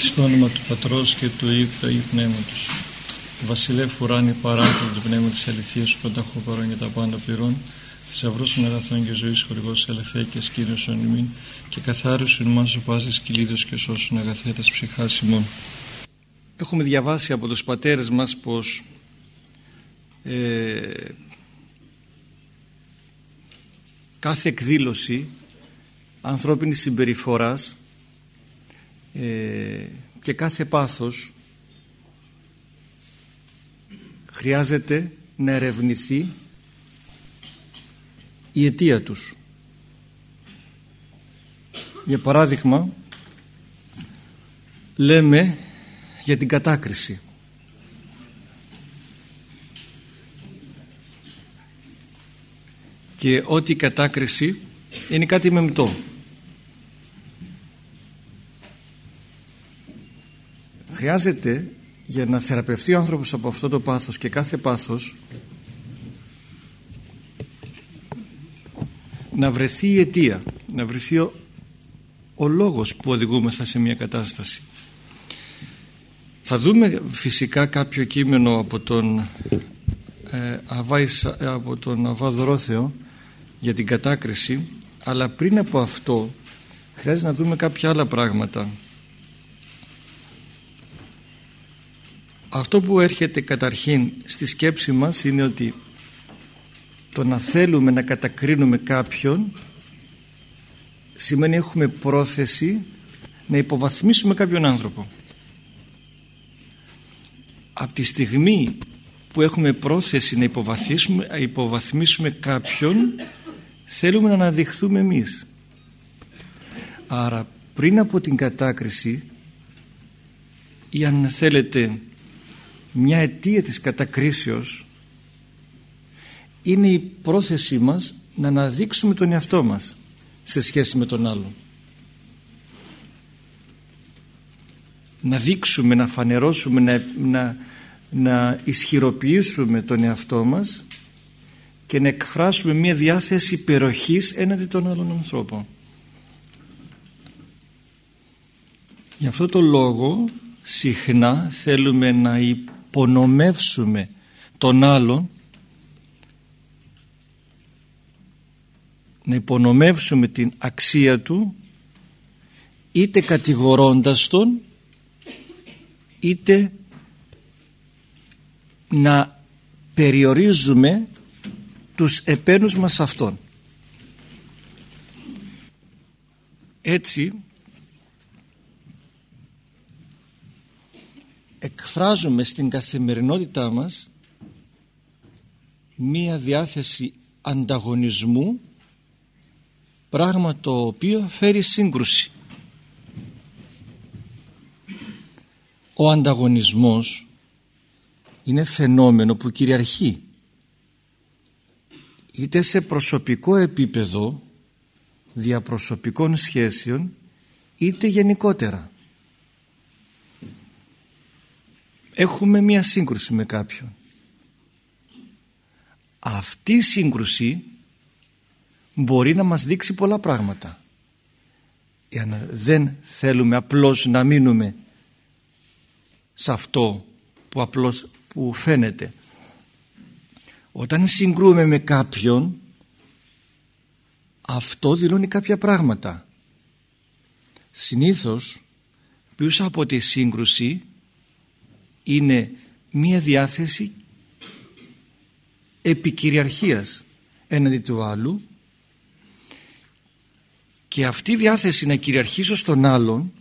Στο όνομα του Πατρός και του Υιού και του Πνεύματος. Βασιλεύ ουράνι παράκλητο του πνεύμα της αληθείας σου πανταχού παρόν για τα πάντα πληρών θησαυρός των αγαθών και ζωής χορηγός ελευθέα και σκήνωσον ημίν και καθάρισον μας ο πάσης κυλίδος και σώσον αγαθέτας ψυχάς ημών. Έχουμε διαβάσει από τους πατέρες μας πως ε, κάθε εκδήλωση ανθρώπινης συμπεριφοράς ε, και κάθε πάθος χρειάζεται να ερευνηθεί η αιτία τους. Για παράδειγμα, λέμε για την κατάκριση. Και ότι η κατάκριση είναι κάτι μεμτό. Χρειάζεται για να θεραπευτεί ο άνθρωπος από αυτό το πάθος και κάθε πάθος να βρεθεί η αιτία, να βρεθεί ο, ο λόγος που οδηγούμεθα σε μια κατάσταση. Θα δούμε φυσικά κάποιο κείμενο από τον, ε, από τον Αβά Δρόθεο για την κατάκριση αλλά πριν από αυτό χρειάζεται να δούμε κάποια άλλα πράγματα. Αυτό που έρχεται καταρχήν στη σκέψη μας είναι ότι το να θέλουμε να κατακρίνουμε κάποιον σημαίνει έχουμε πρόθεση να υποβαθμίσουμε κάποιον άνθρωπο. Από τη στιγμή που έχουμε πρόθεση να υποβαθμίσουμε, υποβαθμίσουμε κάποιον θέλουμε να αναδειχθούμε εμείς. Άρα πριν από την κατάκριση ή αν θέλετε μια αιτία της κατακρίσεως είναι η πρόθεσή μας να αναδείξουμε τον εαυτό μας σε σχέση με τον άλλο. Να δείξουμε, να φανερώσουμε, να, να, να ισχυροποιήσουμε τον εαυτό μας και να εκφράσουμε μια διάθεση υπεροχής έναντι των άλλων ανθρώπων. Γι' αυτό το λόγο συχνά θέλουμε να υπονομεύσουμε τον άλλον να υπονομεύσουμε την αξία του είτε κατηγορώντας τον είτε να περιορίζουμε τους επένους μας αυτόν. Έτσι εκφράζουμε στην καθημερινότητά μας μία διάθεση ανταγωνισμού πράγμα το οποίο φέρει σύγκρουση. Ο ανταγωνισμός είναι φαινόμενο που κυριαρχεί είτε σε προσωπικό επίπεδο διαπροσωπικών σχέσεων είτε γενικότερα. Έχουμε μία σύγκρουση με κάποιον. Αυτή η σύγκρουση μπορεί να μας δείξει πολλά πράγματα. Εάν δεν θέλουμε απλώς να μείνουμε σε αυτό που απλώς που φαίνεται όταν συγκρούμε με κάποιον αυτό δηλώνει κάποια πράγματα. Συνήθως πίσω από τη σύγκρουση είναι μία διάθεση επικυριαρχίας έναντι του άλλου και αυτή η διάθεση να κυριαρχήσω στον άλλον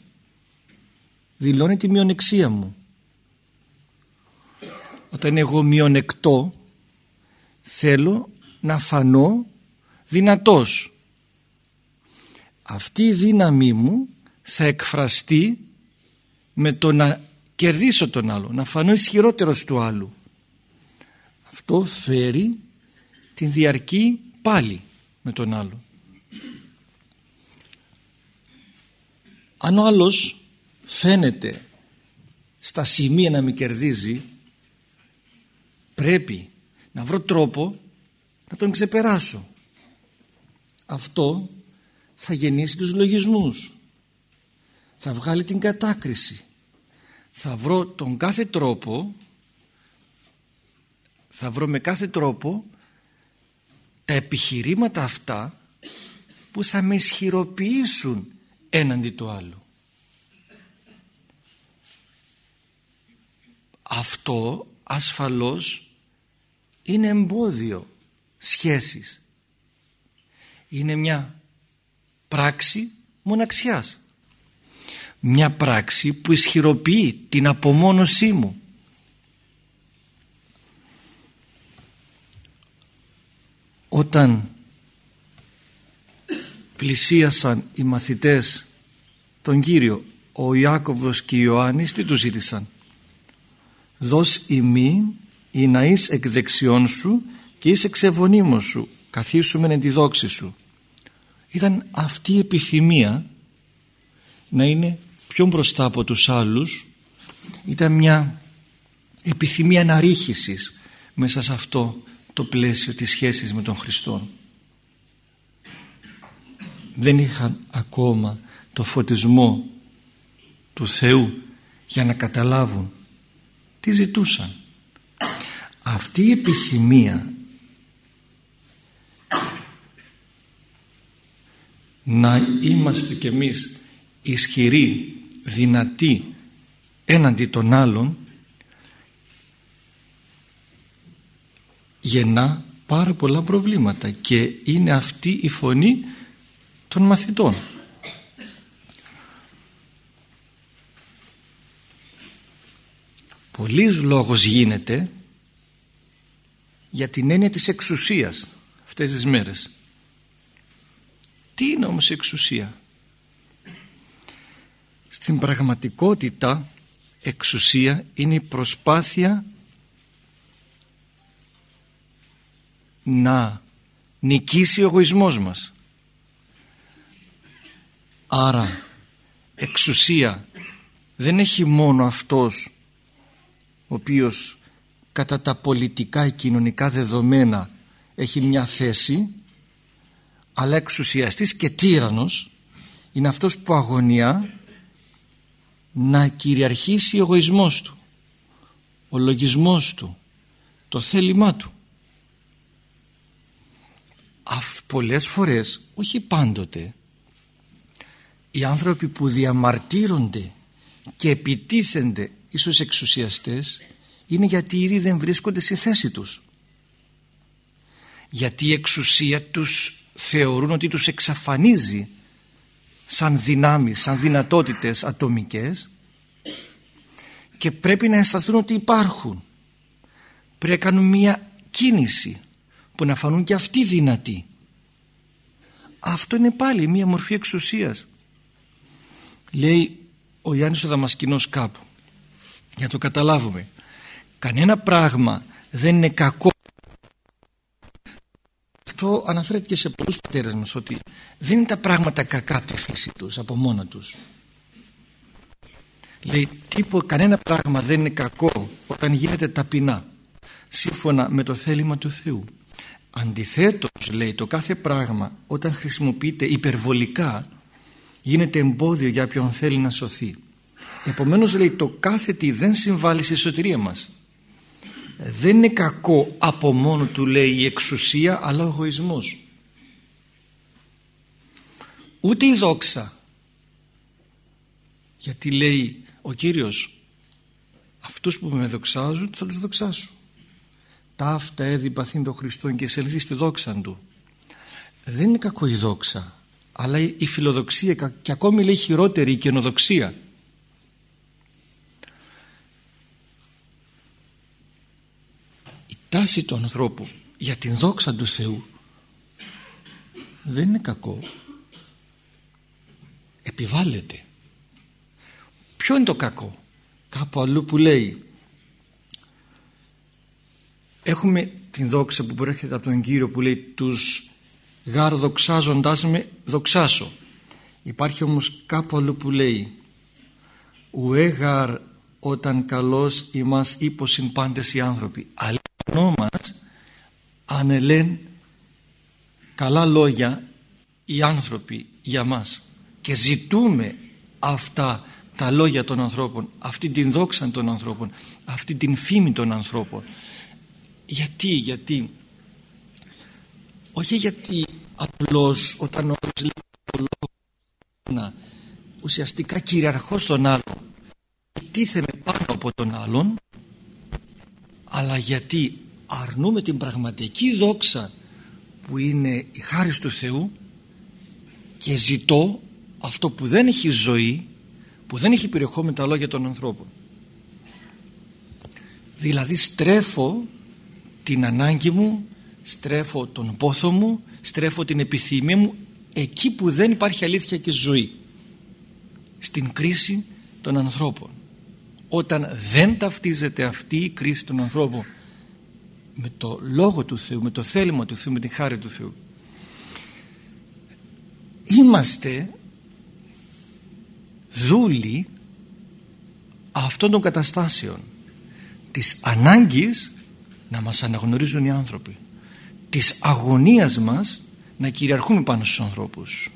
δηλώνει τη μειονεξία μου. Όταν εγώ μειονεκτώ θέλω να φανώ δυνατός αυτή η δύναμή μου θα εκφραστεί με το να κερδίσω τον άλλο να φανώ ισχυρότερος του άλλου. Αυτό φέρει την διαρκή πάλι με τον άλλο. Αν ο άλλος φαίνεται στα σημεία να με κερδίζει πρέπει να βρω τρόπο να τον ξεπεράσω. Αυτό θα γεννήσει τους λογισμούς. Θα βγάλει την κατάκριση θα βρω τον κάθε τρόπο θα βρω με κάθε τρόπο τα επιχειρήματα αυτά που θα με ισχυροποιήσουν έναντι του άλλου. Αυτό ασφαλώς είναι εμπόδιο σχέσης. Είναι μια πράξη μοναξιάς. Μια πράξη που ισχυροποιεί την απομόνωσή μου. Όταν πλησίασαν οι μαθητές τον Κύριο ο Ιάκωβος και ο Ιωάννης τι τους ζήτησαν; Δώσ' ημί ή να είσαι εκ δεξιών σου και είσαι εξεβονίμων σου καθίσουμε εν τη δόξη σου ήταν αυτή η επιθυμία να είναι πιο μπροστά από τους άλλους ήταν μια επιθυμία αναρρίχησης μέσα σε αυτό το πλαίσιο της σχέσης με τον Χριστό δεν είχαν ακόμα το φωτισμό του Θεού για να καταλάβουν τι ζητούσαν. Αυτή η επιθυμία να είμαστε κι εμείς ισχυροί, δυνατοί έναντι των άλλων γεννά πάρα πολλά προβλήματα και είναι αυτή η φωνή των μαθητών. Πολλής λόγος γίνεται για την έννοια της εξουσίας αυτές τις μέρες. Τι είναι όμως η εξουσία; Στην πραγματικότητα εξουσία είναι η προσπάθεια να νικήσει ο εγωισμός μας. Άρα εξουσία δεν έχει μόνο αυτός ο οποίος κατά τα πολιτικά ή κοινωνικά δεδομένα έχει μια θέση αλλά εξουσιαστής και τύρανος είναι αυτός που αγωνιά να κυριαρχήσει ο εγωισμός του ο λογισμός του το θέλημά του. Αυ, πολλές φορές όχι πάντοτε οι άνθρωποι που διαμαρτύρονται και επιτίθενται ίσως εξουσιαστές είναι γιατί ήδη δεν βρίσκονται στη θέση τους. Γιατί η εξουσία τους θεωρούν ότι τους εξαφανίζει σαν δυνάμεις, σαν δυνατότητες ατομικές και πρέπει να αισθανθούν ότι υπάρχουν. Πρέπει να κάνουν μια κίνηση που να φανούν και αυτοί δυνατοί. Αυτό είναι πάλι μια μορφή εξουσίας. Λέει ο Γιάννης ο Δαμασκηνός κάπου για να το καταλάβουμε. Κανένα πράγμα δεν είναι κακό αυτό αναφέρεται και σε πολλούς πατέρες μας ότι δεν είναι τα πράγματα κακά από τη φύση τους από μόνα τους. Λέει τύπο κανένα πράγμα δεν είναι κακό όταν γίνεται ταπεινά σύμφωνα με το θέλημα του Θεού. Αντιθέτως λέει το κάθε πράγμα όταν χρησιμοποιείται υπερβολικά γίνεται εμπόδιο για ποιον θέλει να σωθεί. Επομένως λέει το κάθε τι δεν συμβάλλει στη σωτηρία μας δεν είναι κακό από μόνο του λέει η εξουσία αλλά ο εγωισμός. Ούτε η δόξα. Γιατί λέει ο Κύριος αυτούς που με δοξάζουν θα τους δοξάσω. Τα αυτά έδι παθήν το Χριστό και σελθεί στη δόξα του. Δεν είναι κακό η δόξα αλλά η φιλοδοξία και ακόμη λέει χειρότερη η καινοδοξία τάση του ανθρώπου για την δόξα του Θεού δεν είναι κακό. Επιβάλλεται. Ποιο είναι το κακό; Κάπου αλλού που λέει έχουμε την δόξα που προέρχεται από τον Κύριο που λέει τους γάρ δοξάζοντάς με δοξάσω υπάρχει όμως κάπου αλλού που λέει ουέ γάρ όταν καλός ημάς ύποσιν πάντες οι άνθρωποι αλήνω μας αν ελέν καλά λόγια οι άνθρωποι για μας και ζητούμε αυτά τα λόγια των ανθρώπων αυτή την δόξα των ανθρώπων αυτή την φήμη των ανθρώπων. Γιατί, γιατί όχι γιατί απλώς όταν ο λέει το λόγο ουσιαστικά κυριαρχώ στον άλλον τίθεμαι πάνω από τον άλλον αλλά γιατί αρνούμε την πραγματική δόξα που είναι η χάρη του Θεού και ζητώ αυτό που δεν έχει ζωή που δεν έχει περιεχόμενο τα λόγια των ανθρώπων. Δηλαδή στρέφω την ανάγκη μου στρέφω τον πόθο μου στρέφω την επιθυμία μου εκεί που δεν υπάρχει αλήθεια και ζωή. Στην κρίση των ανθρώπων. Όταν δεν ταυτίζεται αυτή η κρίση των ανθρώπων με το λόγο του Θεού, με το θέλημα του Θεού, με τη χάρη του Θεού. Είμαστε δούλοι αυτών των καταστάσεων. Της ανάγκης να μας αναγνωρίζουν οι άνθρωποι. Της αγωνίας μας να κυριαρχούμε πάνω στους ανθρώπους.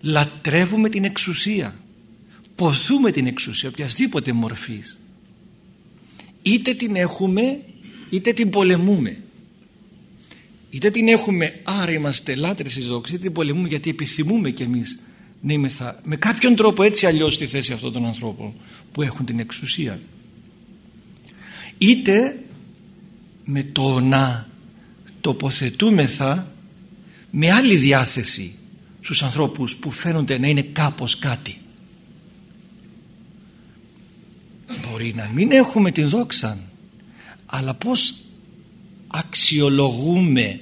Λατρεύουμε την εξουσία. Ποθούμε την εξουσία οποιασδήποτε μορφής. Είτε την έχουμε είτε την πολεμούμε είτε την έχουμε άρα είμαστε λάτρες της δόξης είτε την πολεμούμε γιατί επιθυμούμε κι εμείς να είμεθα με κάποιον τρόπο έτσι αλλιώς στη θέση αυτών των ανθρώπων που έχουν την εξουσία. Είτε με το να τοποθετούμεθα με άλλη διάθεση στους ανθρώπους που φαίνονται να είναι κάπως κάτι. Μπορεί να μην έχουμε την δόξα αλλά πως αξιολογούμε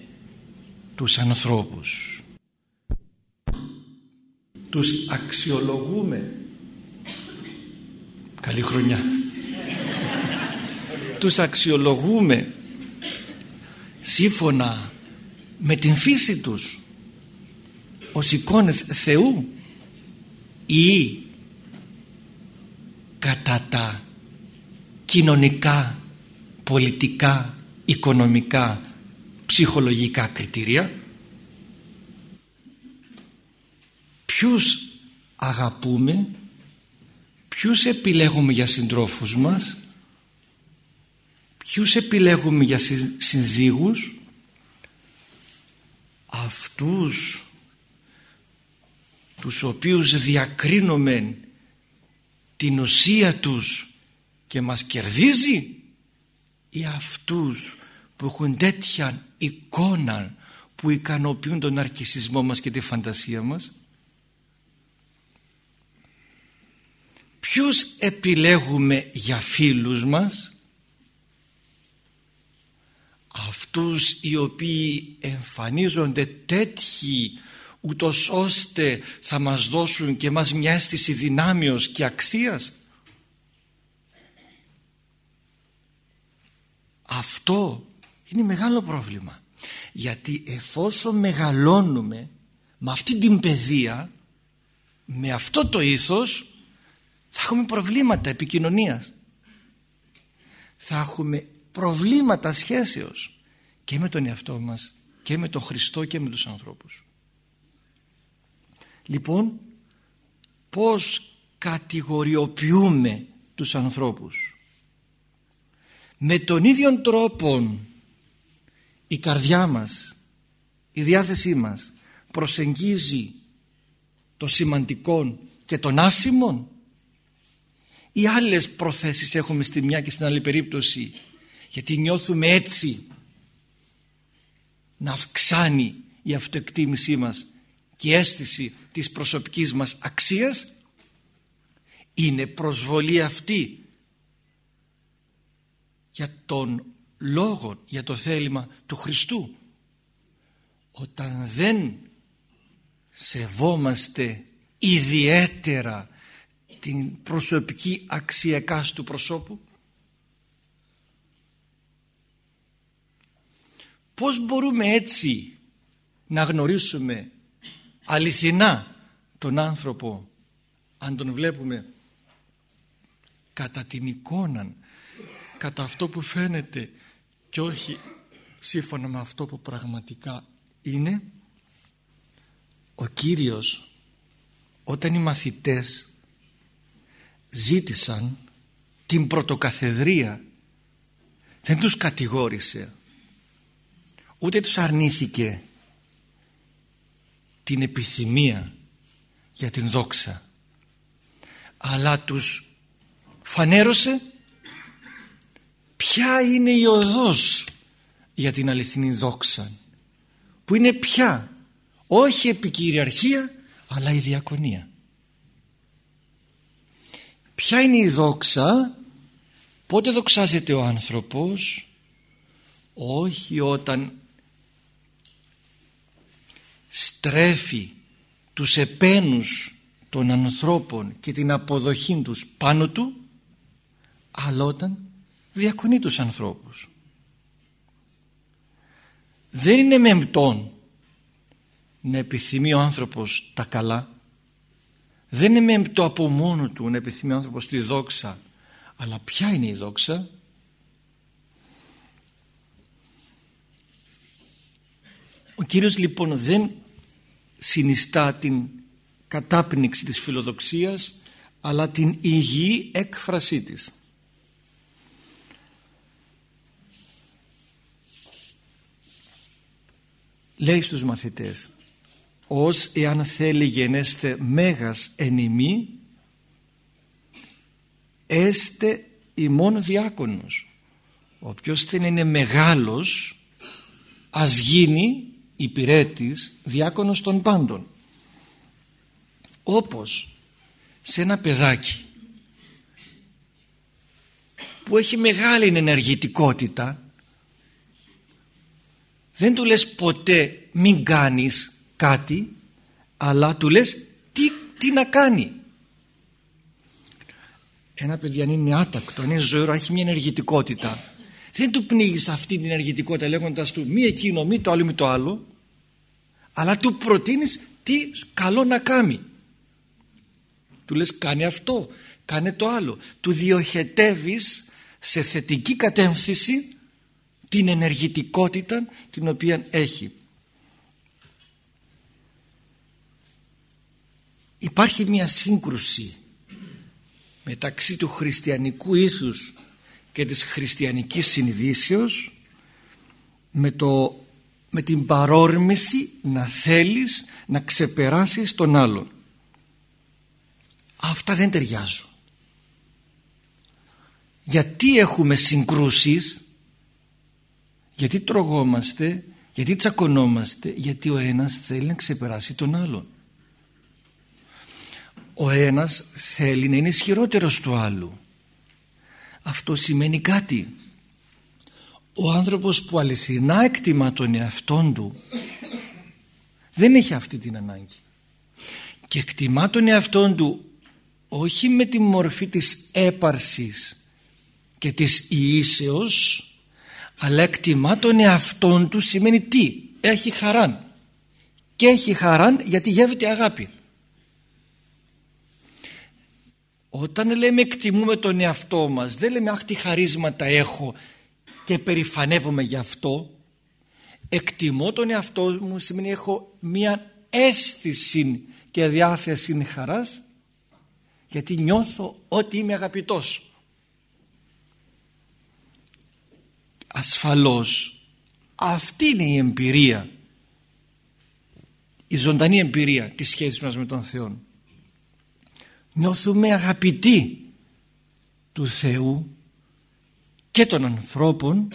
τους ανθρώπους; Τους αξιολογούμε. Καλή χρονιά. Τους αξιολογούμε σύμφωνα με την φύση τους ως εικόνες Θεού ή κατά τα κοινωνικά, πολιτικά, οικονομικά, ψυχολογικά κριτήρια. Ποιους αγαπούμε ποιους επιλέγουμε για συντρόφους μας ποιους επιλέγουμε για συνζύγους αυτούς τους οποίους διακρίνουμε την ουσία τους και μας κερδίζει ή αυτούς που έχουν τέτοια εικόνα που ικανοποιούν τον αρκισισμό μας και τη φαντασία μας; Ποιους επιλέγουμε για φίλους μας; Αυτούς οι οποίοι εμφανίζονται τέτοιοι ούτως ώστε θα μας δώσουν και μας μια αίσθηση δυνάμεως και αξίας; Αυτό είναι μεγάλο πρόβλημα. Γιατί εφόσον μεγαλώνουμε με αυτή την παιδεία με αυτό το ήθος θα έχουμε προβλήματα επικοινωνίας. Θα έχουμε προβλήματα σχέσεως και με τον εαυτό μας και με τον Χριστό και με τους ανθρώπους. Λοιπόν πως κατηγοριοποιούμε τους ανθρώπους; Με τον ίδιο τρόπο η καρδιά μας η διάθεσή μας προσεγγίζει το σημαντικό και τον άσημον. Ή άλλες προθέσεις έχουμε στη μια και στην άλλη περίπτωση γιατί νιώθουμε έτσι να αυξάνει η αυτοεκτίμησή μας και η αίσθηση της προσωπικής μας αξίας. Είναι προσβολή αυτή για τον λόγο, για το θέλημα του Χριστού. Όταν δεν σεβόμαστε ιδιαίτερα την προσωπική αξία του προσώπου Πώς μπορούμε έτσι να γνωρίσουμε αληθινά τον άνθρωπο αν τον βλέπουμε κατά την εικόνα, κατά αυτό που φαίνεται και όχι σύμφωνα με αυτό που πραγματικά είναι ο Κύριος όταν οι μαθητές ζήτησαν την πρωτοκαθεδρία δεν τους κατηγόρησε ούτε τους αρνήθηκε την επιθυμία για την δόξα αλλά τους φανέρωσε ποια είναι η οδός για την αληθινή δόξα; Που είναι πια όχι επικυριαρχία αλλά η διακονία. Ποια είναι η δόξα; Πότε δοξάζεται ο άνθρωπος; Όχι όταν στρέφει τους επένους των ανθρώπων και την αποδοχή τους πάνω του αλλά όταν διακονεί τους ανθρώπους. Δεν είναι μεμπτόν να επιθυμεί ο άνθρωπος τα καλά. Δεν είναι μεμπτό από μόνο του να επιθυμεί ο άνθρωπος τη δόξα. Αλλά ποια είναι η δόξα; Ο Κύριος λοιπόν δεν συνιστά την κατάπνιξη της φιλοδοξίας αλλά την υγιή έκφρασή της. Λέει στους μαθητές ως εάν θέλει γενέστε μέγας ενημή έστε ημών διάκονος. Όποιος θέλει να είναι μεγάλος ας γίνει υπηρέτης διάκονος των πάντων όπως σε ένα παιδάκι που έχει μεγάλη ενεργητικότητα δεν του λες ποτέ μην κάνεις κάτι αλλά του λες τι, τι να κάνει ένα παιδί αν είναι άτακτο αν είναι ζωηρό έχει μια ενεργητικότητα. Δεν του πνίγεις αυτή την ενεργητικότητα λέγοντας του μη εκείνο μη το άλλο μη το άλλο αλλά του προτείνεις τι καλό να κάνει. Του λες κάνει αυτό κάνε το άλλο του διοχετεύεις σε θετική κατεύθυνση την ενεργητικότητα την οποία έχει. Υπάρχει μια σύγκρουση μεταξύ του χριστιανικού ήθους και της χριστιανικής συνειδήσεως με, το, με την παρόρμηση να θέλεις να ξεπεράσεις τον άλλον. Αυτά δεν ταιριάζουν. Γιατί έχουμε συγκρούσεις γιατί τρογόμαστε γιατί τσακωνόμαστε γιατί ο ένας θέλει να ξεπεράσει τον άλλον. Ο ένας θέλει να είναι ισχυρότερος του άλλου. Αυτό σημαίνει κάτι. Ο άνθρωπος που αληθινά εκτιμά τον εαυτόν του δεν έχει αυτή την ανάγκη. Και εκτιμά τον εαυτόν του όχι με τη μορφή της έπαρσης και της ιήσεως αλλά εκτιμά τον εαυτόν του σημαίνει τι; Έχει χαράν. Και έχει χαράν γιατί γεύεται αγάπη. Όταν λέμε εκτιμούμε τον εαυτό μας δεν λέμε αχ τι χαρίσματα έχω και περηφανεύομαι γι' αυτό εκτιμώ τον εαυτό μου σημαίνει έχω μία αίσθηση και διάθεση χαράς γιατί νιώθω ότι είμαι αγαπητός ασφαλώς. Αυτή είναι η εμπειρία. Η ζωντανή εμπειρία της σχέσης μας με τον Θεό νιώθουμε αγαπητοί του Θεού και των ανθρώπων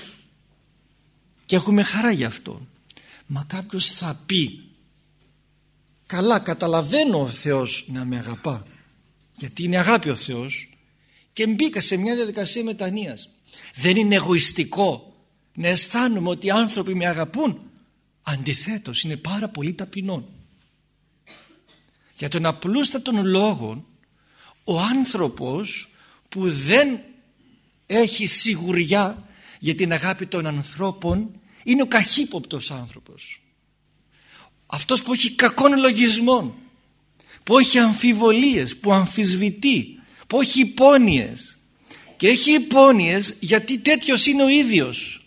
και έχουμε χαρά γι' αυτό. Μα κάποιος θα πει καλά καταλαβαίνω ο Θεός να με αγαπά γιατί είναι αγάπη ο Θεός και μπήκα σε μια διαδικασία μετανοίας. Δεν είναι εγωιστικό να αισθάνομαι ότι οι άνθρωποι με αγαπούν. Αντιθέτως είναι πάρα πολύ ταπεινό για τον απλούστατον λόγο ο άνθρωπος που δεν έχει σιγουριά για την αγάπη των ανθρώπων είναι ο καχύποπτος άνθρωπος. Αυτός που έχει κακόν λογισμών που έχει αμφιβολίες, που αμφισβητεί, που έχει υπόνοιες. Και έχει υπόνοιες γιατί τέτοιος είναι ο ίδιος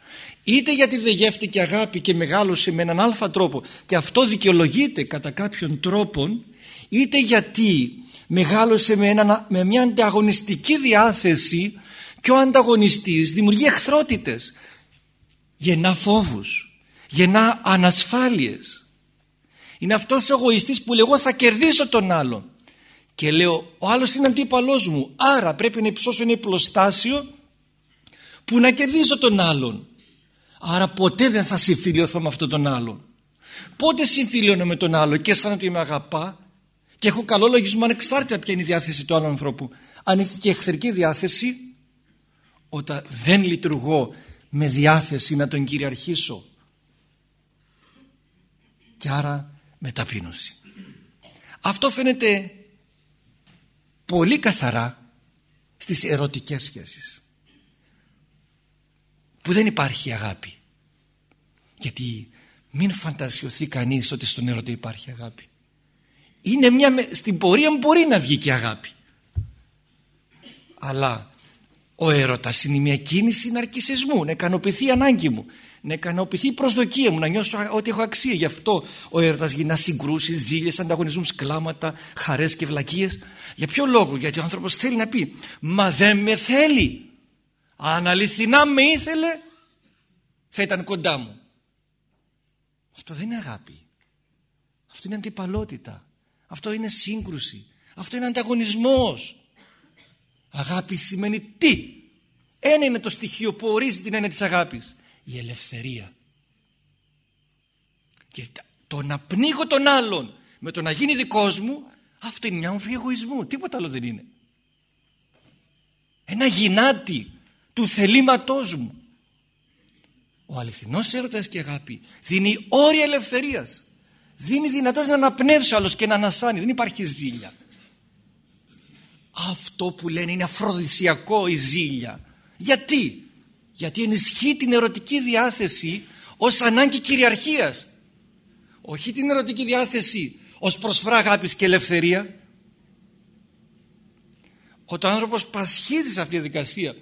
είτε γιατί δεν γεύτηκε αγάπη και μεγάλωσε με έναν αλφα τρόπο και αυτό δικαιολογείται κατά κάποιον τρόπο είτε γιατί μεγάλωσε με, ένα, με μια ανταγωνιστική διάθεση και ο ανταγωνιστής δημιουργεί εχθρότητες. Γεννά φόβους γεννά ανασφάλειες. Είναι αυτός ο εγωιστής που λέει εγώ θα κερδίσω τον άλλον και λέω ο άλλος είναι αντίπαλός μου άρα πρέπει να υψώσω ένα υπλοστάσιο που να κερδίσω τον άλλον άρα ποτέ δεν θα συμφιλειωθώ με αυτόν τον άλλον. Πότε συμφιλειώνω με τον άλλο και αισθάνομαι ότι με αγαπά και έχω καλό λογισμό ανεξάρτητα ποια είναι η διάθεση του άλλου ανθρώπου. Αν έχει και εχθρική διάθεση όταν δεν λειτουργώ με διάθεση να τον κυριαρχήσω. Και άρα με ταπείνωση αυτό φαίνεται πολύ καθαρά στις ερωτικές σχέσεις που δεν υπάρχει αγάπη. Γιατί μην φαντασιωθεί κανείς ότι στον έρωτα υπάρχει αγάπη. Είναι μια, στην πορεία μπορεί να βγει και αγάπη. Αλλά ο έρωτας είναι μια κίνηση ναρκισισμού. Να ικανοποιηθεί η ανάγκη μου. Να ικανοποιηθεί η προσδοκία μου. Να νιώσω ότι έχω αξία. Γι' αυτό ο έρωτας γίνα συγκρούσεις, ζήλιες, ανταγωνισμούς, κλάματα χαρές και βλακίες. Για ποιο λόγο, γιατί ο άνθρωπος θέλει να πει μα δεν με θέλει αν αληθινά με ήθελε θα ήταν κοντά μου. Αυτό δεν είναι αγάπη. Αυτό είναι αντιπαλότητα. Αυτό είναι σύγκρουση. Αυτό είναι ανταγωνισμός. Αγάπη σημαίνει τι. Ένα είναι το στοιχείο που ορίζει την έννοια της αγάπης. Η ελευθερία. Και το να πνίγω τον άλλον με το να γίνει δικός μου αυτό είναι μια μορφή εγωισμού. Τίποτα άλλο δεν είναι. Ένα γυνάτι του θελήματός μου. Ο αληθινός έρωτας και αγάπη δίνει όρια ελευθερίας. Δίνει δυνατότητα να αναπνεύσει ο άλλος και να ανασάνει. Δεν υπάρχει ζήλια. Αυτό που λένε είναι αφροδισιακό η ζήλια. Γιατί; Γιατί ενισχύει την ερωτική διάθεση ως ανάγκη κυριαρχίας. Όχι την ερωτική διάθεση ως προσφορά αγάπης και ελευθερία. Όταν ο άνθρωπος πασχίζει σε αυτή τη δικασία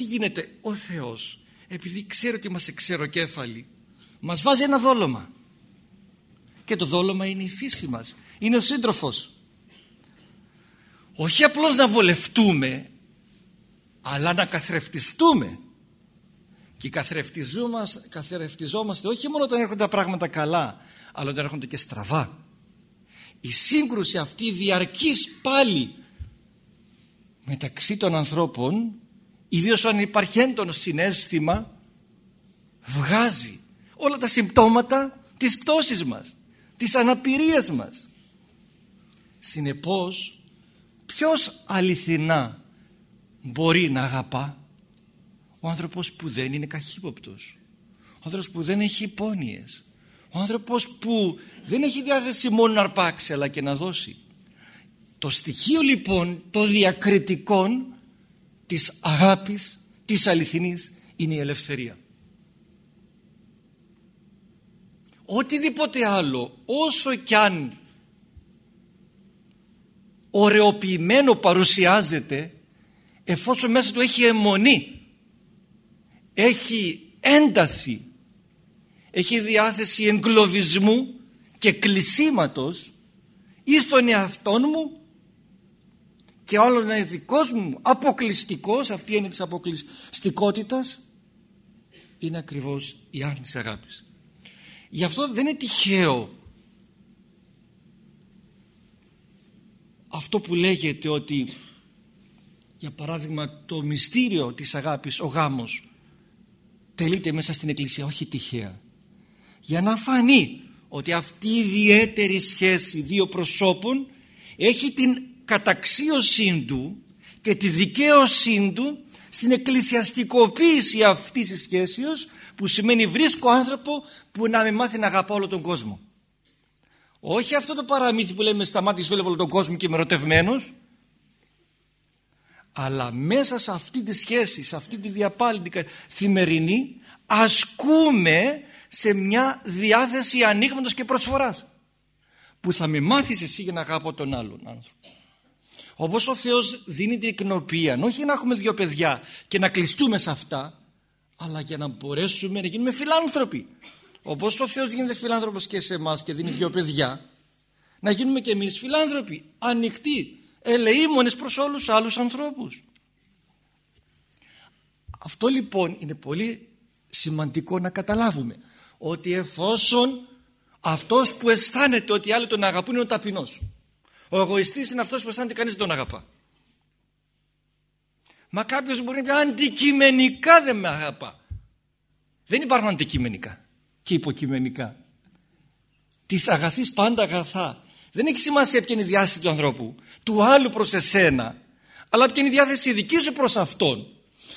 τι γίνεται; Ο Θεός επειδή ξέρει ότι είμαστε ξεροκέφαλοι μας βάζει ένα δόλωμα. Και το δόλωμα είναι η φύση μας. Είναι ο σύντροφος. Όχι απλώς να βολευτούμε αλλά να καθρεφτιστούμε. Και καθρεφτιζόμαστε όχι μόνο όταν έρχονται τα πράγματα καλά αλλά όταν έρχονται και στραβά. Η σύγκρουση αυτή διαρκής πάλι μεταξύ των ανθρώπων ιδίως όταν υπάρχει έντονο συνέστημα βγάζει όλα τα συμπτώματα της πτώσης μας της αναπηρίας μας. Συνεπώς ποιος αληθινά μπορεί να αγαπά; Ο άνθρωπος που δεν είναι καχύποπτος. Ο άνθρωπος που δεν έχει υπόνοιες. Ο άνθρωπος που δεν έχει διάθεση μόνο να αρπάξει αλλά και να δώσει. Το στοιχείο λοιπόν το διακριτικών της αγάπης της αληθινής είναι η ελευθερία. Οτιδήποτε άλλο όσο κι αν ωρεοποιημένο παρουσιάζεται εφόσον μέσα του έχει αιμονή έχει ένταση έχει διάθεση εγκλωβισμού και κλεισίματος ή στον εαυτό μου και ο άλλος είναι δικός μου αποκλειστικός αυτή είναι της αποκλειστικότητας είναι ακριβώς η άρνηση αγάπης. Γι' αυτό δεν είναι τυχαίο αυτό που λέγεται ότι για παράδειγμα το μυστήριο της αγάπης ο γάμος τελείται μέσα στην εκκλησία. Όχι τυχαία. Για να φανεί ότι αυτή η ιδιαίτερη σχέση δύο προσώπων έχει την καταξίωσή του και τη δικαίωσή του στην εκκλησιαστικοποίηση αυτής της σχέσεως που σημαίνει βρίσκω άνθρωπο που να με μάθει να αγαπώ όλο τον κόσμο. Όχι αυτό το παραμύθι που λέμε σταμάτης φίλε όλο τον κόσμο και είμαι ερωτευμένος αλλά μέσα σε αυτή τη σχέση, σε αυτή τη διαπάλυντη θημερινή ασκούμε σε μια διάθεση ανοίγματος και προσφοράς που θα με μάθεις εσύ για να αγαπώ τον άλλον άνθρωπο. Όπως ο Θεός δίνει την εκνοπία, όχι να έχουμε δύο παιδιά και να κλειστούμε σε αυτά, αλλά για να μπορέσουμε να γίνουμε φιλάνθρωποι. Όπως ο Θεός γίνεται φιλάνθρωπος και σε εμάς και δίνει δύο παιδιά, να γίνουμε και εμείς φιλάνθρωποι, ανοιχτοί ελεήμονες προς όλους τους άλλους ανθρώπους. Αυτό λοιπόν είναι πολύ σημαντικό να καταλάβουμε ότι εφόσον αυτός που αισθάνεται ότι οι άλλοι τον αγαπούν είναι ο ταπεινός. Ο εγωιστής είναι αυτός που αισθάνεται ότι κανείς δεν τον αγαπά. Μα κάποιος μπορεί να πει αντικειμενικά δεν με αγαπά. Δεν υπάρχουν αντικειμενικά και υποκειμενικά. Της αγαθής πάντα αγαθά. Δεν έχει σημασία ποια είναι η διάθεση του ανθρώπου, του άλλου προς εσένα, αλλά ποια είναι η διάθεση δική σου προς αυτόν.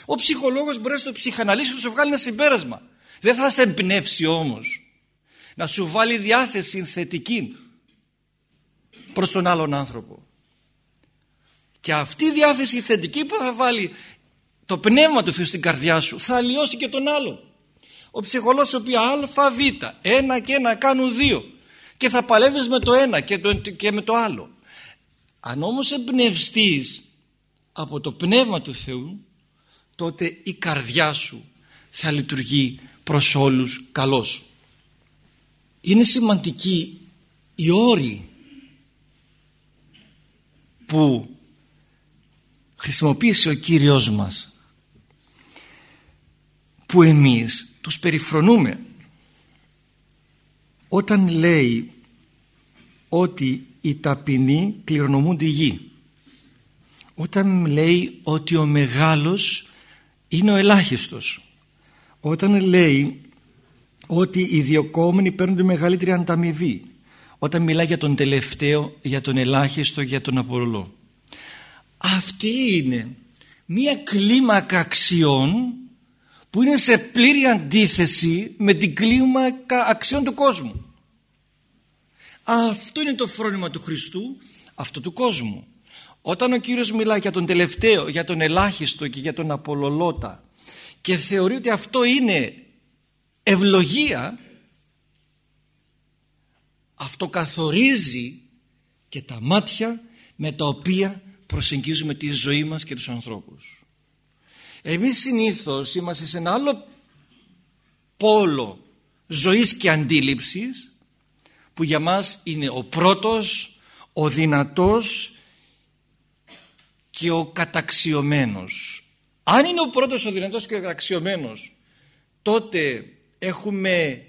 Ο ψυχολόγος μπορεί να στο ψυχαναλύσει και να σου βγάλει ένα συμπέρασμα. Δεν θα σε εμπνεύσει όμως να σου βάλει διάθεση θετική προς τον άλλον άνθρωπο. Και αυτή η διάθεση θετική που θα βάλει το πνεύμα του Θεού στην καρδιά σου θα αλλοιώσει και τον άλλο. Ο ψυχολόγος ο οποίος α, β, ένα και ένα κάνουν δύο και θα παλεύεις με το ένα και, το, και με το άλλο. Αν όμως εμπνευστείς από το πνεύμα του Θεού τότε η καρδιά σου θα λειτουργεί προς όλους καλώς. Είναι σημαντική η όρη που χρησιμοποίησε ο Κύριος μας που εμείς τους περιφρονούμε. Όταν λέει ότι οι ταπεινοί κληρονομούν τη γη όταν λέει ότι ο μεγάλος είναι ο ελάχιστος όταν λέει ότι οι διοκόμενοι παίρνουν τη μεγαλύτερη ανταμοιβή όταν μιλάει για τον τελευταίο, για τον ελάχιστο, για τον απολολό αυτή είναι μία κλίμακα αξιών που είναι σε πλήρη αντίθεση με την κλίμακα αξιών του κόσμου. Αυτό είναι το φρόνημα του Χριστού αυτό του κόσμου. Όταν ο Κύριος μιλάει για τον τελευταίο, για τον ελάχιστο και για τον απολολότα και θεωρεί ότι αυτό είναι ευλογία αυτό καθορίζει και τα μάτια με τα οποία προσεγγίζουμε τη ζωή μας και τους ανθρώπους. Εμείς συνήθως είμαστε σε ένα άλλο πόλο ζωής και αντίληψης που για μας είναι ο πρώτος, ο δυνατός και ο καταξιωμένος. Αν είναι ο πρώτος, ο δυνατός και ο καταξιωμένος τότε έχουμε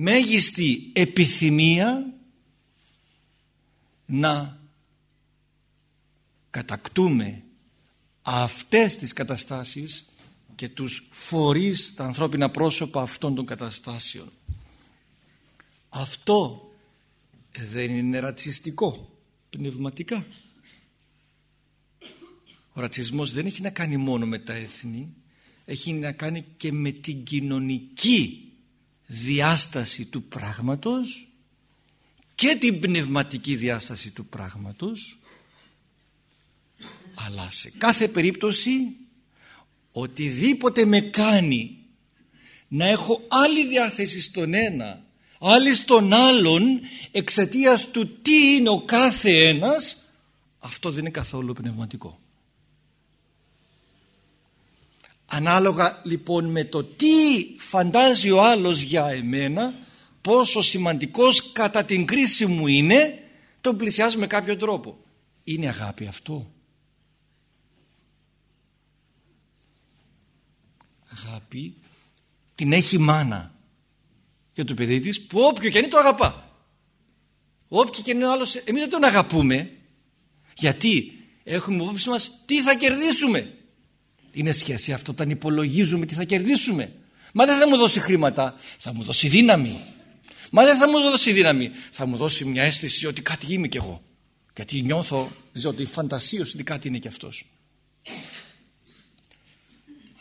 μέγιστη επιθυμία να κατακτούμε αυτές τις καταστάσεις και τους φορείς τα ανθρώπινα πρόσωπα αυτών των καταστάσεων. Αυτό δεν είναι ρατσιστικό πνευματικά. Ο ρατσισμός δεν έχει να κάνει μόνο με τα έθνη, έχει να κάνει και με την κοινωνική διάσταση του πράγματος και την πνευματική διάσταση του πράγματος. Αλλά σε κάθε περίπτωση οτιδήποτε με κάνει να έχω άλλη διάθεση στον ένα άλλη στον άλλον εξαιτίας του τι είναι ο κάθε ένας αυτό δεν είναι καθόλου πνευματικό ανάλογα λοιπόν με το τι φαντάζει ο άλλος για εμένα πόσο σημαντικός κατά την κρίση μου είναι τον πλησιάζω με κάποιο τρόπο. Είναι αγάπη αυτό; Αγάπη. Την έχει μάνα για το παιδί της που όποιο και είναι το αγαπά. Όποιο και είναι ο άλλος εμείς δεν τον αγαπούμε. Γιατί; Έχουμε υπόψη μας τι θα κερδίσουμε είναι σχέση αυτό όταν υπολογίζουμε τι θα κερδίσουμε. Μα δεν θα μου δώσει χρήματα θα μου δώσει δύναμη. Μα δεν θα μου δώσει δύναμη. Θα μου δώσει μια αίσθηση ότι κάτι είμαι κι εγώ. Γιατί νιώθω ζω ότι φαντασίως ότι κάτι είναι κι αυτός.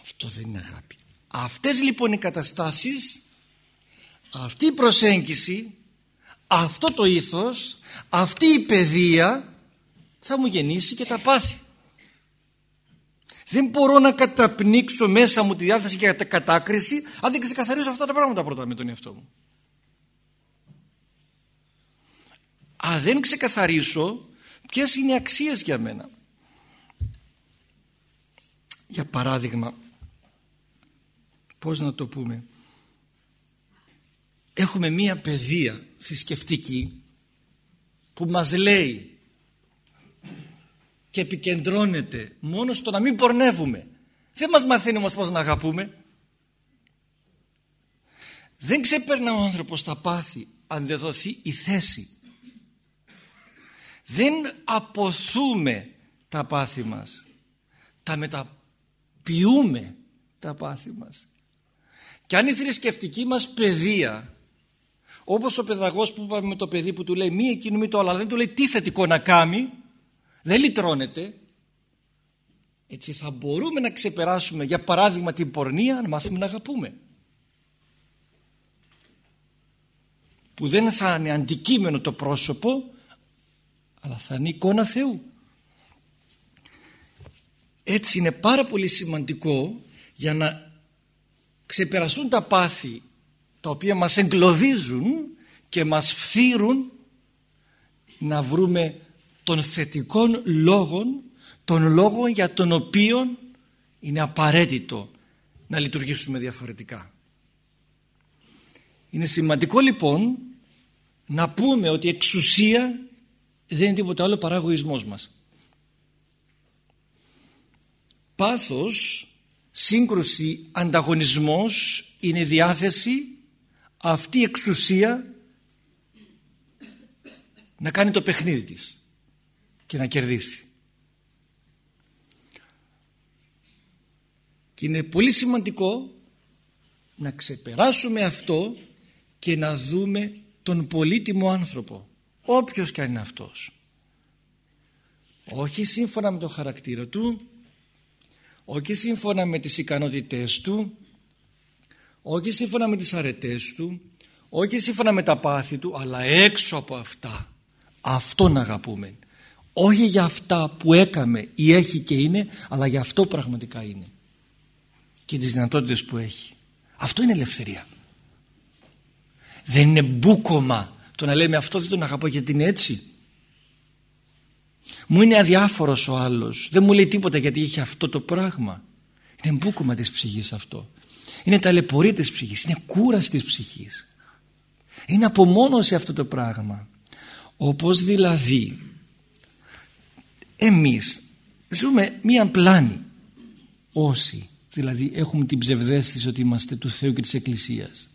Αυτό δεν είναι αγάπη. Αυτές λοιπόν οι καταστάσεις αυτή η προσέγγιση αυτό το ήθος αυτή η παιδεία θα μου γεννήσει και τα πάθη δεν μπορώ να καταπνίξω μέσα μου τη διάθεση και την κατάκριση αν δεν ξεκαθαρίσω αυτά τα πράγματα πρώτα με τον εαυτό μου. Αν δεν ξεκαθαρίσω ποιες είναι οι αξίες για μένα. Για παράδειγμα, πώς να το πούμε, έχουμε μία παιδεία θρησκευτική που μας λέει και επικεντρώνεται μόνο στο να μην πορνεύουμε. Δεν μας μαθαίνει όμως πώς να αγαπούμε. Δεν ξεπερνά ο άνθρωπος τα πάθη αν δεν δοθεί η θέση. Δεν αποθούμε τα πάθη μας. Τα μεταποιούμε τα πάθη μας. Και αν η θρησκευτική μας παιδεία όπως ο παιδαγός που είπαμε με το παιδί που του λέει μη εκείνο μη το άλλο δεν του λέει τι θετικό να κάνει δεν λυτρώνεται. Έτσι θα μπορούμε να ξεπεράσουμε για παράδειγμα την πορνεία να μάθουμε να αγαπούμε. Που δεν θα είναι αντικείμενο το πρόσωπο αλλά θα είναι εικόνα Θεού. Έτσι είναι πάρα πολύ σημαντικό για να ξεπεραστούν τα πάθη τα οποία μας εγκλωβίζουν και μας φθύρουν να βρούμε των θετικών λόγων των λόγων για τον οποίο είναι απαραίτητο να λειτουργήσουμε διαφορετικά. Είναι σημαντικό λοιπόν να πούμε ότι η εξουσία δεν είναι τίποτα άλλο παρά εγωισμός μας. Πάθος, σύγκρουση, ανταγωνισμός είναι διάθεση αυτή η εξουσία να κάνει το παιχνίδι της και να κερδίσει. Και είναι πολύ σημαντικό να ξεπεράσουμε αυτό και να δούμε τον πολύτιμο άνθρωπο όποιος και αν είναι αυτός. Όχι σύμφωνα με το χαρακτήρα του όχι σύμφωνα με τις ικανότητές του όχι σύμφωνα με τις αρετές του όχι σύμφωνα με τα πάθη του αλλά έξω από αυτά. Αυτόν αγαπούμε όχι για αυτά που έκαμε ή έχει και είναι αλλά για αυτό πραγματικά είναι. Και τις δυνατότητες που έχει. Αυτό είναι ελευθερία. Δεν είναι μπούκομα το να λέμε αυτό δεν τον αγαπώ γιατί είναι έτσι. Μου είναι αδιάφορος ο άλλος. Δεν μου λέει τίποτα γιατί έχει αυτό το πράγμα. Είναι μπούκομα της ψυχής αυτό. Είναι ταλαιπωρία της ψυχής. Είναι κούραση της ψυχής. Είναι απομόνωση αυτό το πράγμα. Όπως δηλαδή εμείς ζούμε μία πλάνη. Όσοι δηλαδή έχουμε την ψευδέστηση ότι είμαστε του Θεού και της Εκκλησίας.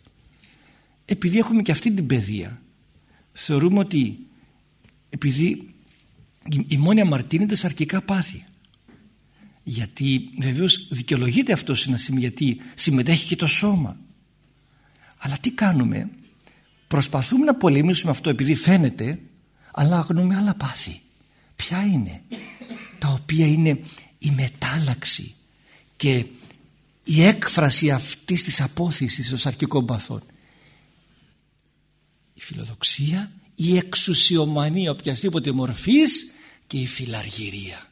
Επειδή έχουμε και αυτή την παιδεία θεωρούμε ότι επειδή η μόνη αμαρτία είναι τα σαρκικά πάθη. Γιατί βεβαίως δικαιολογείται αυτό σε ένα σημείο γιατί συμμετέχει και το σώμα. Αλλά τι κάνουμε; Προσπαθούμε να πολεμήσουμε αυτό επειδή φαίνεται αλλά αγνοούμε άλλα πάθη ποια είναι τα οποία είναι η μετάλλαξη και η έκφραση αυτής της απόθυσης των σαρκικών παθών η φιλοδοξία η εξουσιομανία οποιασδήποτε μορφής και η φιλαργυρία.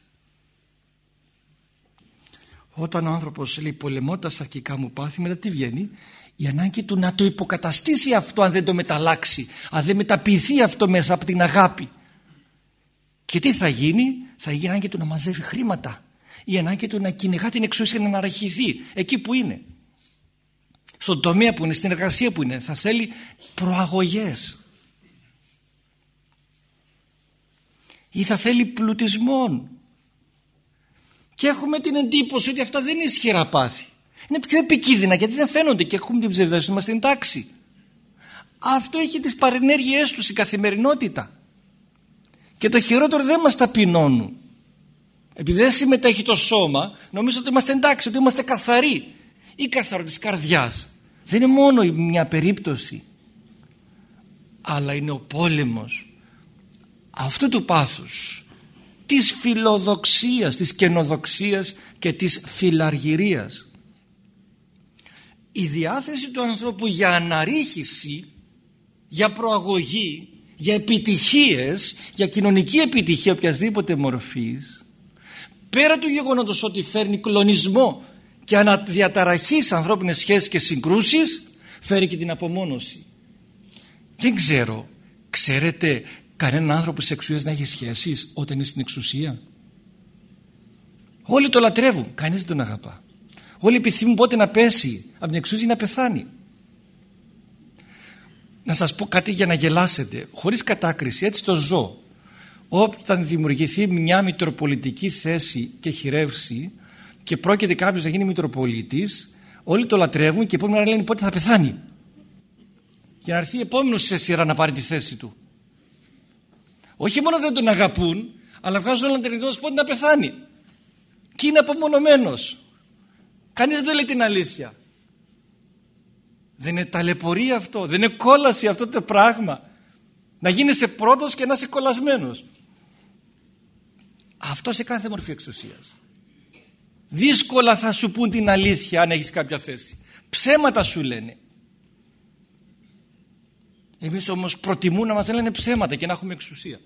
Όταν ο άνθρωπος λέει πολεμώ τα σαρκικά μου πάθη μετά τι βγαίνει; Η ανάγκη του να το υποκαταστήσει αυτό αν δεν το μεταλλάξει αν δεν μεταποιηθεί αυτό μέσα από την αγάπη και τι θα γίνει; Θα γίνει η ανάγκη του να μαζεύει χρήματα. Η ανάγκη του να κυνηγά την εξουσία να αναραχηθεί εκεί που είναι. Στον τομέα που είναι, στην εργασία που είναι θα θέλει προαγωγές. Ή θα θέλει πλουτισμόν. Και έχουμε την εντύπωση ότι αυτά δεν είναι ισχυρά πάθη. Είναι πιο επικίνδυνα γιατί δεν φαίνονται και έχουμε την ψευδέστηση μας στην τάξη αυτό έχει τις παρενέργειές τους η καθημερινότητα και το χειρότερο δεν μας ταπεινώνουν. Επειδή δεν συμμετέχει το σώμα νομίζω ότι είμαστε εντάξει ότι είμαστε καθαροί. Ή καθαρό της καρδιάς. Δεν είναι μόνο μια περίπτωση αλλά είναι ο πόλεμος αυτού του πάθους της φιλοδοξίας, της καινοδοξίας και της φιλαργυρίας. Η διάθεση του ανθρώπου για αναρρίχηση, για προαγωγή, για επιτυχίες, για κοινωνική επιτυχία οποιασδήποτε μορφής, πέρα του γεγονότος ότι φέρνει κλονισμό και αναδιαταραχής σε ανθρώπινες σχέσεις και συγκρούσεις, φέρει και την απομόνωση. Δεν ξέρω, ξέρετε κανέναν άνθρωπο της εξουσίας να έχει σχέσεις όταν είναι στην εξουσία; Όλοι το λατρεύουν, κανείς δεν τον αγαπά. Όλοι επιθυμούν πότε να πέσει από την εξουσία να πεθάνει. Να σας πω κάτι για να γελάσετε, χωρίς κατάκριση, έτσι το ζω. όταν δημιουργηθεί μια μητροπολιτική θέση και χειρεύσει και πρόκειται κάποιος να γίνει μητροπολίτης όλοι το λατρεύουν και επόμενα λένε πότε θα πεθάνει για να έρθει επόμενος σε σειρά να πάρει τη θέση του. Όχι μόνο δεν τον αγαπούν αλλά βγάζουν όλο τον πότε να πεθάνει. Και είναι απομονωμένος. Κανείς δεν το λέει την αλήθεια δεν είναι ταλαιπωρία αυτό. Δεν είναι κόλαση αυτό το πράγμα. Να γίνεσαι πρώτος και να είσαι κολλασμένος. Αυτό σε κάθε μορφή εξουσίας. Δύσκολα θα σου πούν την αλήθεια αν έχεις κάποια θέση. Ψέματα σου λένε. Εμείς όμως προτιμούν να μας λένε ψέματα και να έχουμε εξουσία.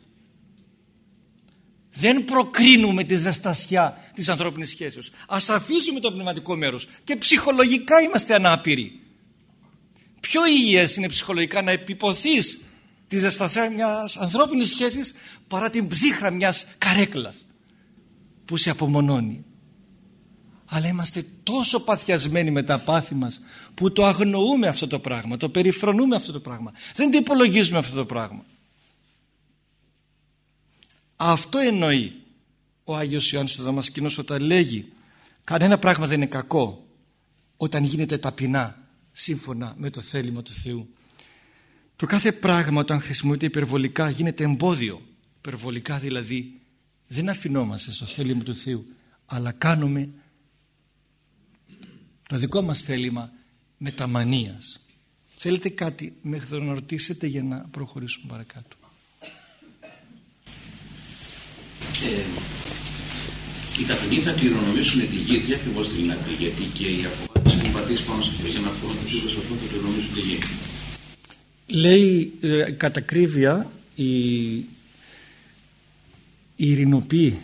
Δεν προκρίνουμε τη ζεστασιά της ανθρώπινης σχέσεως ας αφήσουμε το πνευματικό μέρος. Και ψυχολογικά είμαστε ανάπηροι πιο υγιές είναι ψυχολογικά να επιποθείς τη ζεστασιά μιας ανθρώπινης σχέσης παρά την ψύχρα μιας καρέκλας που σε απομονώνει. Αλλά είμαστε τόσο παθιασμένοι με τα πάθη μας που το αγνοούμε αυτό το πράγμα το περιφρονούμε αυτό το πράγμα. Δεν το υπολογίζουμε αυτό το πράγμα. Αυτό εννοεί ο Άγιος Ιωάννης ο Δαμασκηνός όταν λέγει κανένα πράγμα δεν είναι κακό όταν γίνεται ταπεινά σύμφωνα με το θέλημα του Θεού. Το κάθε πράγμα όταν χρησιμοποιείται υπερβολικά γίνεται εμπόδιο. Υπερβολικά δηλαδή δεν αφινόμαστε στο θέλημα του Θεού αλλά κάνουμε το δικό μας θέλημα μεταμανίας θέλετε κάτι μέχρι να ρωτήσετε για να προχωρήσουμε παρακάτω; Ε, οι ταπεινοί θα κληρονομήσουν τη γη τι ακριβώς δηλαδή γιατί και οι αποφάσεις που πατήσει πάνω σε αυτό για να πω ότι αυτό θα κληρονομήσουν τη γη λέει ε, κατακρίβεια η, η ειρηνοπή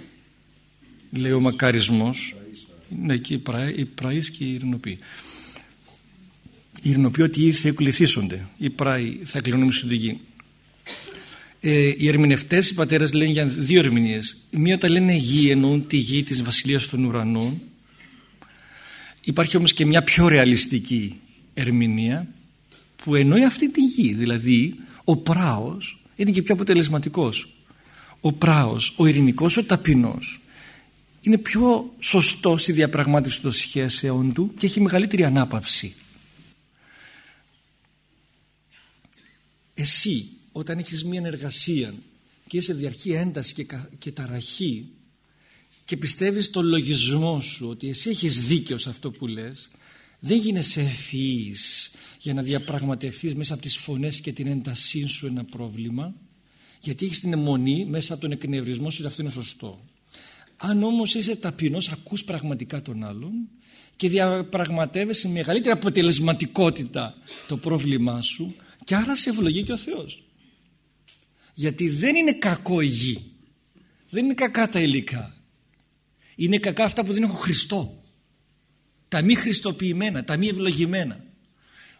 λέει ο μακαρισμός ναι, και η, πραή, και η ειρηνοπή η ειρηνοπή ότι οι θα εκκληθήσονται. Οι πράοι θα κληρονομήσουν τη γη ε, οι ερμηνευτές οι πατέρες λένε για δύο ερμηνείες. Μία όταν λένε γη εννοούν τη γη της βασιλείας των ουρανών υπάρχει όμως και μια πιο ρεαλιστική ερμηνεία που εννοεί αυτή τη γη. Δηλαδή ο πράος είναι και πιο αποτελεσματικός. Ο πράος, ο ειρηνικός, ο ταπεινός είναι πιο σωστός στη διαπραγμάτευση των σχέσεων του και έχει μεγαλύτερη ανάπαυση. Εσύ όταν έχεις μία εργασία και είσαι διαρκή ένταση και, και ταραχή και πιστεύεις τον λογισμό σου ότι εσύ έχεις δίκαιο σε αυτό που λες δεν γίνεσαι ευφυής για να διαπραγματευτείς μέσα από τις φωνές και την έντασή σου ένα πρόβλημα γιατί έχεις την αιμονή μέσα από τον εκνευρισμό σου ότι αυτό είναι σωστό. Αν όμως είσαι ταπεινός ακούς πραγματικά τον άλλον και διαπραγματεύεσαι με μεγαλύτερη αποτελεσματικότητα το πρόβλημά σου και άρα σε ευλογεί και ο Θεός. Γιατί δεν είναι κακό η γη. Δεν είναι κακά τα υλικά είναι κακά αυτά που δεν έχουν Χριστό. Τα μη χριστοποιημένα, τα μη ευλογημένα.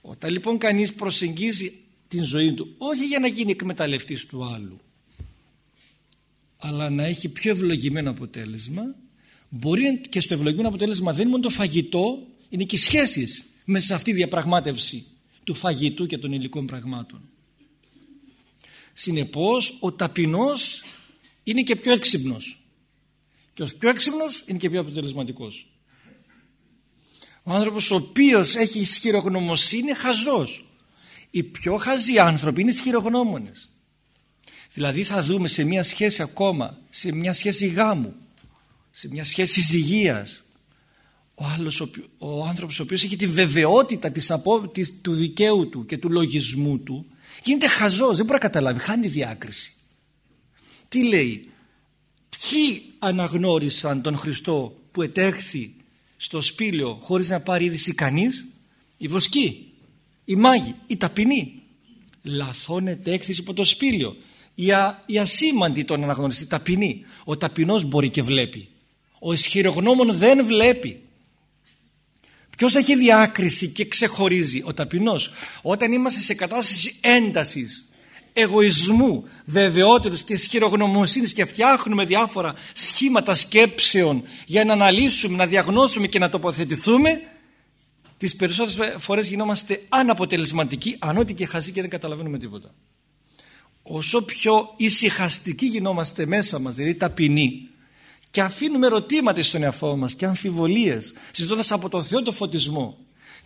Όταν λοιπόν κανείς προσεγγίζει την ζωή του όχι για να γίνει εκμεταλλευτής του άλλου αλλά να έχει πιο ευλογημένο αποτέλεσμα μπορεί και στο ευλογημένο αποτέλεσμα δεν είναι μόνο το φαγητό είναι και οι σχέσεις μέσα σε αυτή τη διαπραγμάτευση του φαγητού και των υλικών πραγμάτων. Συνεπώς ο ταπεινός είναι και πιο έξυπνος και ο πιο έξυπνος είναι και πιο αποτελεσματικός. Ο άνθρωπος ο οποίος έχει ισχυρογνωμοσύνη είναι χαζός. Οι πιο χαζοί άνθρωποι είναι ισχυρογνώμονες. Δηλαδή θα δούμε σε μια σχέση ακόμα σε μια σχέση γάμου σε μια σχέση ζυγίας ο, άλλος, ο, ο άνθρωπος ο οποίος έχει τη βεβαιότητα της, απο, της, του δικαίου του και του λογισμού του γίνεται χαζός δεν μπορεί να καταλάβει χάνει διάκριση. Τι λέει; Ποιοι αναγνώρισαν τον Χριστό που ετέχθη στο σπήλαιο χωρίς να πάρει είδηση κανείς; Η βοσκή, η μάγη, η ταπεινή λαθώνεται έκθεση από το σπήλαιο. Η, α, η ασήμαντη τον αναγνωριστή ταπεινή ο ταπεινός μπορεί και βλέπει. Ο ισχυρογνώμων δεν βλέπει. Ποιος έχει διάκριση και ξεχωρίζει; Ο ταπεινός. Όταν είμαστε σε κατάσταση έντασης εγωισμού, βεβαιότητας και ισχυρογνωμοσύνης και φτιάχνουμε διάφορα σχήματα σκέψεων για να αναλύσουμε, να διαγνώσουμε και να τοποθετηθούμε τις περισσότερες φορές γινόμαστε αναποτελεσματικοί, ανώτι και χαζοί και δεν καταλαβαίνουμε τίποτα. όσο πιο ησυχαστικοί γινόμαστε μέσα μας, δηλαδή ταπεινοί και αφήνουμε ερωτήματα στον εαυτό μας και αμφιβολίες ζητώντας από τον Θεό το φωτισμό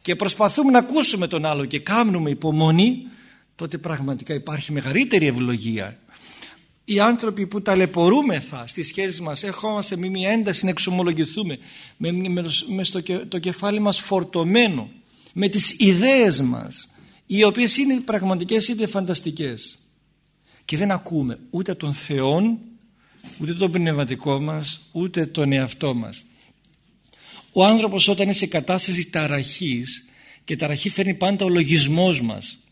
και προσπαθούμε να ακούσουμε τον άλλο και κάνουμε υπομονή τότε πραγματικά υπάρχει μεγαλύτερη ευλογία. Οι άνθρωποι που ταλαιπωρούμεθα στις σχέσεις μας ερχόμαστε με μια ένταση να εξομολογηθούμε με, με, με στο, το κεφάλι μας φορτωμένο με τις ιδέες μας οι οποίες είναι πραγματικές είτε φανταστικές. Και δεν ακούμε ούτε τον Θεό ούτε τον πνευματικό μας ούτε τον εαυτό μας. Ο άνθρωπος όταν είναι σε κατάσταση ταραχής και ταραχή φέρνει πάντα ο λογισμός μας. η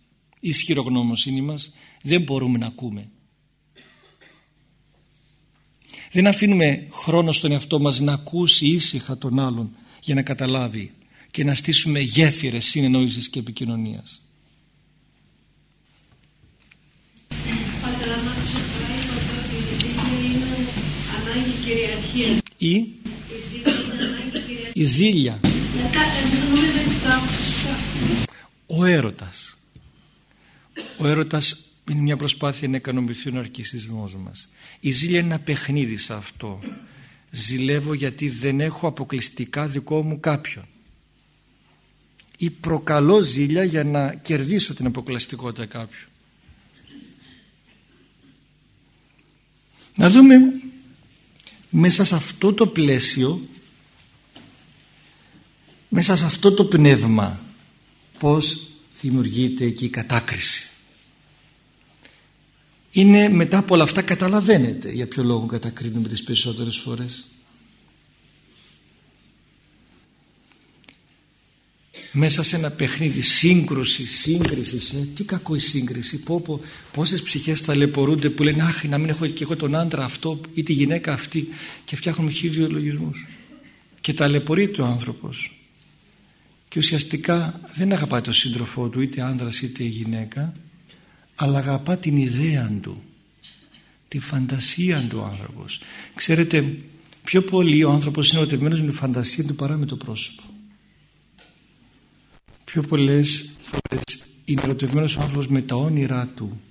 ισχυρογνώμοσύνη μας δεν μπορούμε να ακούμε δεν αφήνουμε χρόνο στον εαυτό μας να ακούσει ήσυχα τον άλλον για να καταλάβει και να στήσουμε γέφυρες συνεννόησης και επικοινωνίας. Η, η ζήλια. Ο έρωτας. Ο έρωτας είναι μια προσπάθεια να ικανοποιηθεί ο αρκισισμός μας. Η ζήλια είναι ένα παιχνίδι σε αυτό. Ζηλεύω γιατί δεν έχω αποκλειστικά δικό μου κάποιον. Ή προκαλώ ζήλια για να κερδίσω την αποκλειστικότητα κάποιου. Να δούμε μέσα σε αυτό το πλαίσιο μέσα σε αυτό το πνεύμα πως δημιουργείται εκεί η κατάκριση. Είναι μετά από όλα αυτά καταλαβαίνετε για ποιο λόγο κατακρίνουμε τις περισσότερες φορές. Μέσα σε ένα παιχνίδι σύγκρουση, σύγκριση ε, τι κακό η σύγκριση πω, πω, πόσες ψυχές ταλαιπωρούνται που λένε αχ να μην έχω και εγώ τον άντρα αυτό ή τη γυναίκα αυτή και φτιάχνουμε χίλιους λογισμούς. Και ταλαιπωρείται ο άνθρωπος και ουσιαστικά δεν αγαπάει τον σύντροφό του είτε άντρας είτε γυναίκα αλλά αγαπά την ιδέα του τη φαντασία του ο άνθρωπος. Ξέρετε πιο πολύ ο άνθρωπος είναι ερωτευμένος με τη φαντασία του παρά με το πρόσωπο. Πιο πολλές φορές είναι ερωτευμένος ο άνθρωπος με τα όνειρά του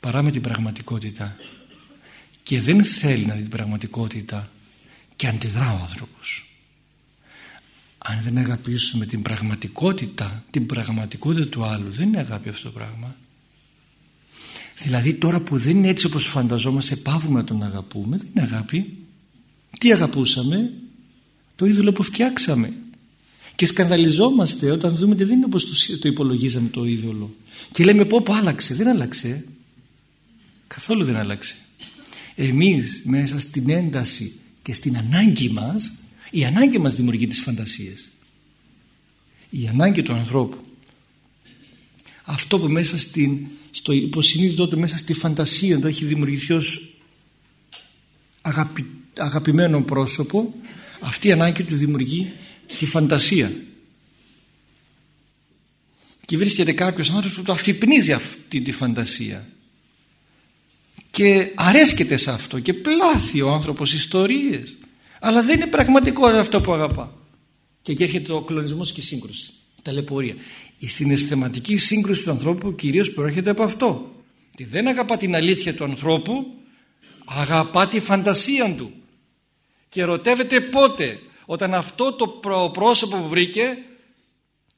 παρά με την πραγματικότητα. Και δεν θέλει να δει την πραγματικότητα και αντιδρά ο άνθρωπος αν δεν αγαπήσουμε την πραγματικότητα την πραγματικότητα του άλλου δεν είναι αγάπη αυτό το πράγμα. Δηλαδή τώρα που δεν είναι έτσι όπως φανταζόμαστε πάβουμε να τον αγαπούμε δεν είναι αγάπη. Τι αγαπούσαμε; Το είδωλο που φτιάξαμε. Και σκανδαλιζόμαστε όταν δούμε ότι δεν είναι όπως το υπολογίζαμε το είδωλο. Και λέμε πω πω άλλαξε δεν άλλαξε καθόλου δεν άλλαξε. Εμείς μέσα στην ένταση και στην ανάγκη μας η ανάγκη μας δημιουργεί τις φαντασίες. Η ανάγκη του ανθρώπου. Αυτό που μέσα στην, στο υποσυνείδητο του μέσα στη φαντασία του έχει δημιουργηθεί ως αγαπη, αγαπημένο πρόσωπο αυτή η ανάγκη του δημιουργεί τη φαντασία. Και βρίσκεται κάποιος άνθρωπος που το αφυπνίζει αυτή τη φαντασία. Και αρέσκεται σε αυτό. Και πλάθει ο άνθρωπος ιστορίες αλλά δεν είναι πραγματικό αυτό που αγαπά. Και εκεί έρχεται ο κλονισμός και η σύγκρουση η ταλαιπωρία. Η συναισθηματική σύγκρουση του ανθρώπου κυρίως προέρχεται από αυτό. Ότι δεν αγαπά την αλήθεια του ανθρώπου αγαπά τη φαντασία του. Και ερωτεύεται πότε όταν αυτό το πρόσωπο που βρήκε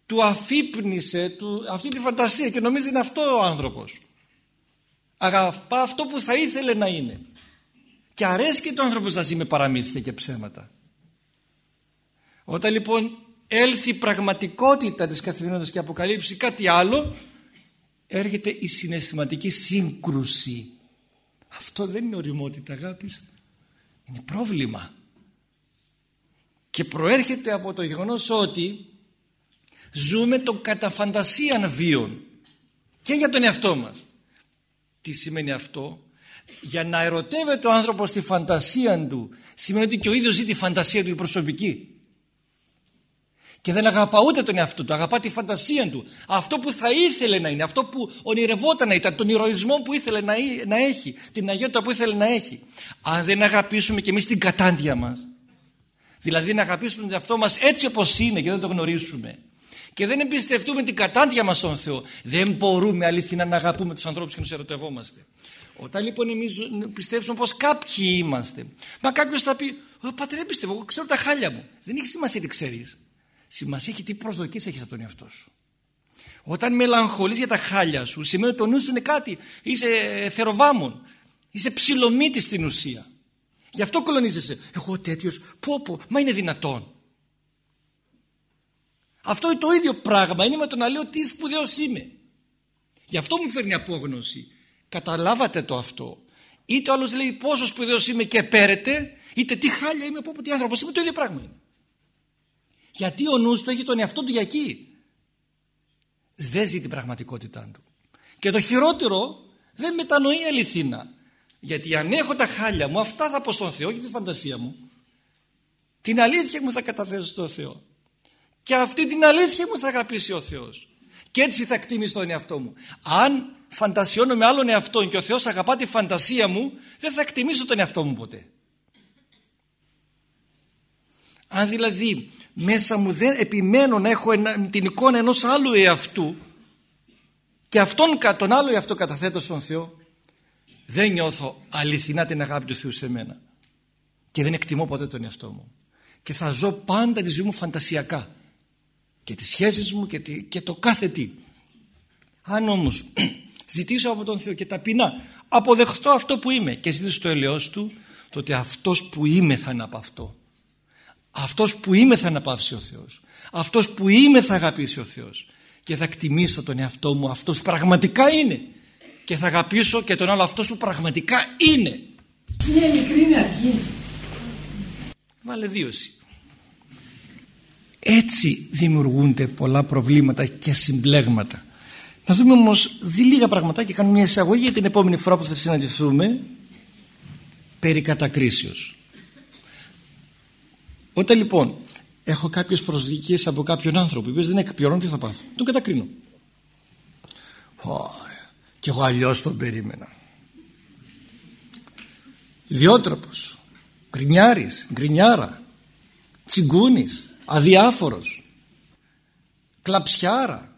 του αφύπνισε του, αυτή τη φαντασία και νομίζει είναι αυτό ο άνθρωπος. Αγαπά αυτό που θα ήθελε να είναι και αρέσει και το άνθρωπος να ζει με παραμύθια και ψέματα. Όταν λοιπόν έλθει η πραγματικότητα της καθημερινότητας και αποκαλύψει κάτι άλλο έρχεται η συναισθηματική σύγκρουση. Αυτό δεν είναι οριμότητα αγάπης. Είναι πρόβλημα. Και προέρχεται από το γεγονός ότι ζούμε το κατά φαντασίαν βίον. Και για τον εαυτό μας. Τι σημαίνει αυτό; Για να ερωτεύεται ο άνθρωπος τη φαντασία του σημαίνει ότι και ο ίδιος ζει τη φαντασία του η προσωπική και δεν αγαπά ούτε τον εαυτό του, αγαπά τη φαντασία του. Αυτό που θα ήθελε να είναι, αυτό που ονειρευόταν να ήταν, τον ηρωισμό που ήθελε να, να έχει, την αγιότητα που ήθελε να έχει. Αν δεν αγαπήσουμε και εμείς την κατάντια μας, δηλαδή να αγαπήσουμε τον εαυτό μας έτσι όπως είναι και δεν το γνωρίσουμε, και δεν εμπιστευτούμε την κατάντια μας στον Θεό δεν μπορούμε αληθινά να αγαπούμε τους ανθρώπους και να τους ερωτευόμαστε όταν λοιπόν εμείς πιστέψουμε πως κάποιοι είμαστε μα κάποιος θα πει πατέρα δεν πιστεύω εγώ ξέρω τα χάλια μου δεν έχει σημασία τι ξέρεις σημασία έχει τι προσδοκίες έχεις από τον εαυτό σου όταν μελαγχολείς για τα χάλια σου σημαίνει ότι το νου σου είναι κάτι είσαι θεροβάμων είσαι ψηλομύτης στην ουσία γι' αυτό κολονίζεσαι εγώ τέτοιος πω πω μα είναι δυνατόν αυτό είναι το ίδιο πράγμα. Είναι με το να λέω τι σπουδαίος είμαι. Γι' αυτό μου φέρνει απόγνωση. Καταλάβατε το αυτό. Είτε ο άλλος λέει πόσος σπουδαίος είμαι και πέρετε, είτε τι χάλια είμαι από τι άνθρωπος είμαι, το ίδιο πράγμα είναι. Γιατί ο νους του έχει τον εαυτό του για εκεί. Δεν ζει την πραγματικότητά του. Και το χειρότερο δεν μετανοεί αληθίνα. Γιατί αν έχω τα χάλια μου, αυτά θα πω στον Θεό και τη φαντασία μου. Την αλήθεια μου θα καταθέσω στον Θεό. Και αυτή την αλήθεια μου θα αγαπήσει ο Θεός. Και έτσι θα εκτιμήσει τον εαυτό μου. Αν φαντασιώνω με άλλον εαυτό και ο Θεός αγαπά τη φαντασία μου, δεν θα εκτιμήσω τον εαυτό μου ποτέ. Αν δηλαδή μέσα μου δεν επιμένω να έχω την εικόνα ενός άλλου εαυτού και αυτόν τον άλλο εαυτό καταθέτω στον Θεό, δεν νιώθω αληθινά την αγάπη του Θεού σε μένα. Και δεν εκτιμώ ποτέ τον εαυτό μου. Και θα ζω πάντα τη ζωή μου φαντασιακά και τις σχέσεις μου και, και το κάθε τι. Αν όμως ζητήσω από τον Θεό και ταπεινά αποδεχτώ αυτό που είμαι και ζητήσω το ελαιός Του τότε αυτός που είμαι θα είναι από αυτό. Αυτός που είμαι θα αναπαύσει ο Θεός. Αυτός που είμαι θα αγαπήσει ο Θεός. Και θα κτιμήσω τον εαυτό μου αυτός πραγματικά είναι. Και θα αγαπήσω και τον άλλο αυτός που πραγματικά είναι. Μια μικρή αρκεί. Βάλε δίωση. Έτσι δημιουργούνται πολλά προβλήματα και συμπλέγματα. Να δούμε όμως δει λίγα πράγματα και κάνουμε μια εισαγωγή για την επόμενη φορά που θα συναντηθούμε περί κατακρίσεως. Όταν λοιπόν έχω κάποιες προσδικίες από κάποιον άνθρωπο που δεν εκπληρώνω τι θα πάθω; Τον κατακρίνω. Ωραία. Και εγώ αλλιώς τον περίμενα. Ιδιότροπος. Γκρινιάρης. Γκρινιάρα. Τσιγκούνης αδιάφορος κλαψιάρα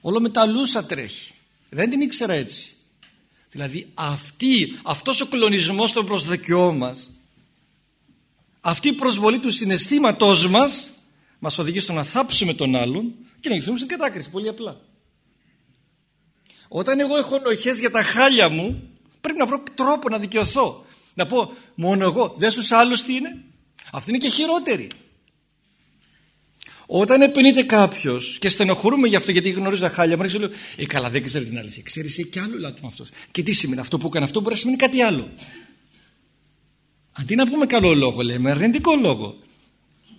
όλο με τα λούσα τρέχει. Δεν την ήξερα έτσι. Δηλαδή αυτή, αυτός ο κλονισμός των προσδοκιών μας αυτή η προσβολή του συναισθήματός μας μας οδηγεί στο να θάψουμε τον άλλον και να γυρίσουμε στην κατάκριση πολύ απλά. Όταν εγώ έχω νοχές για τα χάλια μου πρέπει να βρω τρόπο να δικαιωθώ. Να πω μόνο εγώ δεν στους άλλους τι είναι. Αυτή είναι και χειρότερη όταν επενείται κάποιος και στενοχωρούμε γι' αυτό γιατί γνωρίζω τα χάλια μου, λέω Ε, καλά, δεν ξέρει την αλήθεια. Ξέρεις, έχει και άλλο λάθο αυτός. Και τι σημαίνει αυτό που έκανε αυτό, μπορεί να σημαίνει κάτι άλλο. Αντί να πούμε καλό λόγο, λέμε αρνητικό λόγο.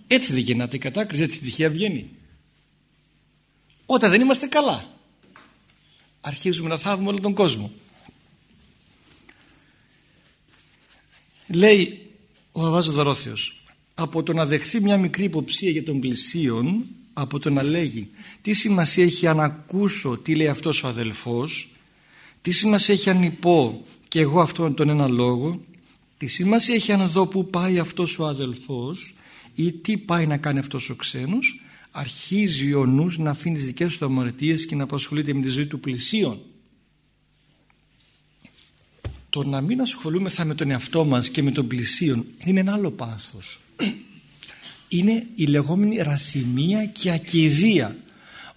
Έτσι δεν γεννάται η κατάκριση, έτσι τυχαία βγαίνει. Όταν δεν είμαστε καλά, αρχίζουμε να θάβουμε όλο τον κόσμο. Λέει ο Αβάζο Δαρόθιος από το να δεχθεί μια μικρή υποψία για τον πλησίον από το να λέγει τι σημασία έχει αν ακούσω τι λέει αυτός ο αδελφός τι σημασία έχει αν υπώ και εγώ αυτόν τον ένα λόγο τι σημασία έχει αν δω που πάει αυτός ο αδελφός ή τι πάει να κάνει αυτός ο ξένος αρχίζει ο νους να αφήνει τις δικές του αμαρτίες και να απασχολείται με τη ζωή του πλησίον το να μην ασχολούμεθα με τον εαυτό μας και με τον πλησίον είναι ένα άλλο πάθος είναι η λεγόμενη ραθυμία και ακιδεία.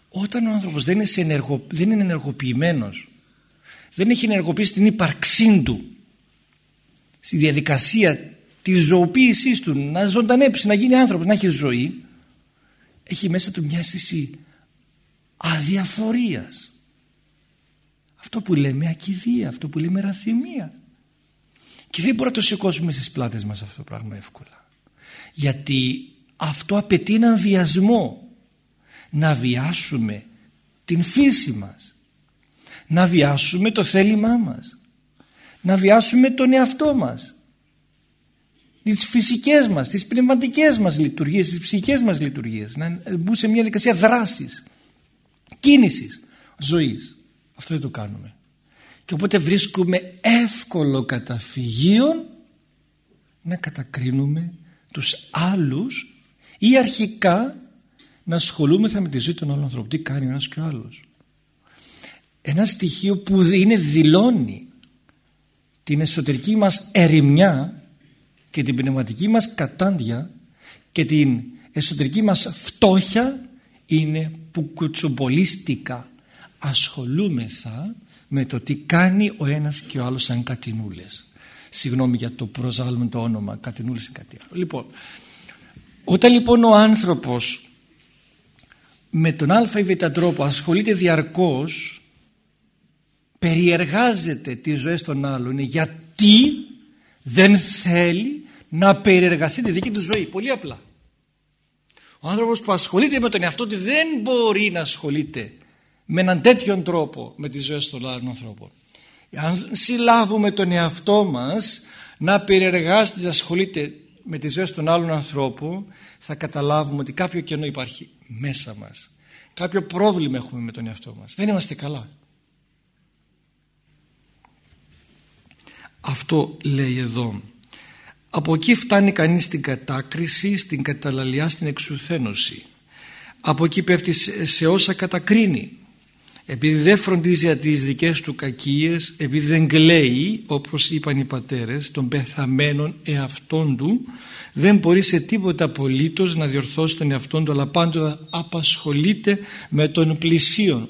Όταν ο άνθρωπος δεν είναι, ενεργο, δεν είναι ενεργοποιημένος δεν έχει ενεργοποιήσει την ύπαρξή του στη διαδικασία της ζωοποίησής του να ζωντανέψει, να γίνει άνθρωπος, να έχει ζωή έχει μέσα του μια αίσθηση αδιαφορίας. Αυτό που λέμε ακιδεία, αυτό που λέμε ραθυμία. Και δεν μπορεί να το σηκώσουμε στις πλάτες μας αυτό το πράγμα εύκολα γιατί αυτό απαιτεί έναν βιασμό. Να βιάσουμε την φύση μας. Να βιάσουμε το θέλημά μας. Να βιάσουμε τον εαυτό μας. Τις φυσικές μας, τις πνευματικές μας λειτουργίες, τις ψυχικές μας λειτουργίες. Να μπουν σε μια δικασία δράσης κίνησης ζωής. Αυτό δεν το κάνουμε. Και οπότε βρίσκουμε εύκολο καταφυγείο να κατακρίνουμε τους άλλους ή αρχικά να ασχολούμεθα με τη ζωή των άλλων ανθρώπων. Τι κάνει ο ένας και ο άλλος. Ένα στοιχείο που είναι δηλώνει την εσωτερική μας ερημιά και την πνευματική μας κατάντια και την εσωτερική μας φτώχεια είναι που κουτσομπολίστικα ασχολούμεθα με το τι κάνει ο ένας και ο άλλος σαν κατινούλες. Συγγνώμη για το προζάλουμε το όνομα, κατινούλες είναι κάτι άλλο. Λοιπόν, όταν λοιπόν ο άνθρωπος με τον α ή β τρόπο ασχολείται διαρκώς περιεργάζεται τις ζωές των άλλων γιατί δεν θέλει να περιεργαστεί τη δική του ζωή. Πολύ απλά. Ο άνθρωπος που ασχολείται με τον εαυτό του δεν μπορεί να ασχολείται με έναν τέτοιον τρόπο με τις ζωές των άλλων ανθρώπων. Αν συλλάβουμε τον εαυτό μας να περιεργάζεται να ασχολείται με τις ζωές των άλλων ανθρώπων θα καταλάβουμε ότι κάποιο κενό υπάρχει μέσα μας. Κάποιο πρόβλημα έχουμε με τον εαυτό μας. Δεν είμαστε καλά. Αυτό λέει εδώ. Από εκεί φτάνει κανείς στην κατάκριση, στην καταλαλιά, στην εξουθένωση. Από εκεί πέφτει σε όσα κατακρίνει. Επειδή δεν φροντίζει για τις δικές του κακίες, επειδή δεν κλαίει, όπως είπαν οι πατέρες, των πεθαμένων εαυτών του, δεν μπορεί σε τίποτα απολύτως να διορθώσει τον εαυτόν του, αλλά πάντοτε απασχολείται με τον πλησίον.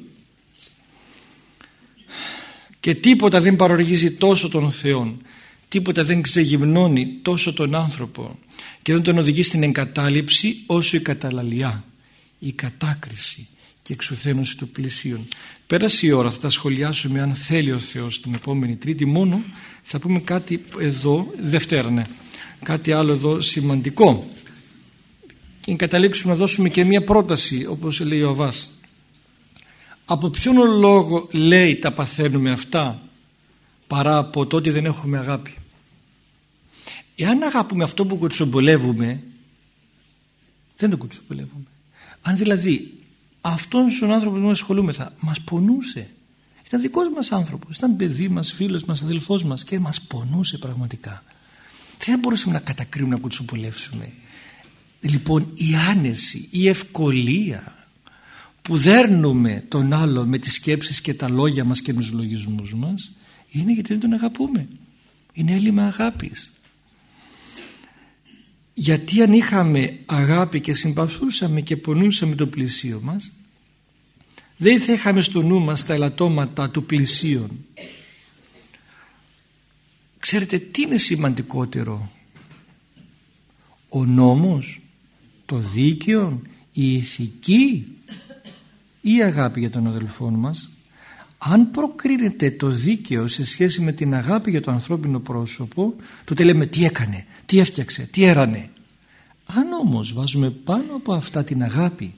Και τίποτα δεν παροργίζει τόσο τον Θεό τίποτα δεν ξεγυμνώνει τόσο τον άνθρωπο και δεν τον οδηγεί στην εγκατάλειψη όσο η καταλαλιά, η κατάκριση και εξουθένωση του πλησίων. Πέρασε η ώρα, θα τα σχολιάσουμε αν θέλει ο Θεός την επόμενη Τρίτη μόνο θα πούμε κάτι εδώ, Δευτέρα ναι, κάτι άλλο εδώ σημαντικό και καταλήξουμε να δώσουμε και μια πρόταση όπως λέει ο Αβάς. Από ποιον λόγο λέει τα παθαίνουμε αυτά παρά από το ότι δεν έχουμε αγάπη; Εάν αγάπουμε αυτό που κουτσομπολεύουμε δεν το κουτσομπολεύουμε. Αν δηλαδή αυτόν τον άνθρωπο που ασχολούμεθα μας πονούσε ήταν δικός μας άνθρωπος, ήταν παιδί μας, φίλος μας, αδελφός μας και μας πονούσε πραγματικά. Δεν μπορούσαμε να κατακρίνουμε να κουτσομπολεύσουμε. Λοιπόν η άνεση, η ευκολία που δέρνουμε τον άλλο με τις σκέψεις και τα λόγια μας και με τους λογισμούς μας είναι γιατί δεν τον αγαπούμε. Είναι έλλειμμα αγάπης γιατί αν είχαμε αγάπη και συμπαθούσαμε και πονούσαμε το πλησίο μας δεν θα είχαμε στο νου μας τα ελαττώματα του πλησίον. Ξέρετε τι είναι σημαντικότερο; Ο νόμος το δίκαιο η ηθική ή η αγάπη για τον αδελφό μας; Αν προκρίνεται το δίκαιο σε σχέση με την αγάπη για το ανθρώπινο πρόσωπο τότε λέμε τι έκανε, τι έφτιαξε, τι έρανε. Αν όμως βάζουμε πάνω από αυτά την αγάπη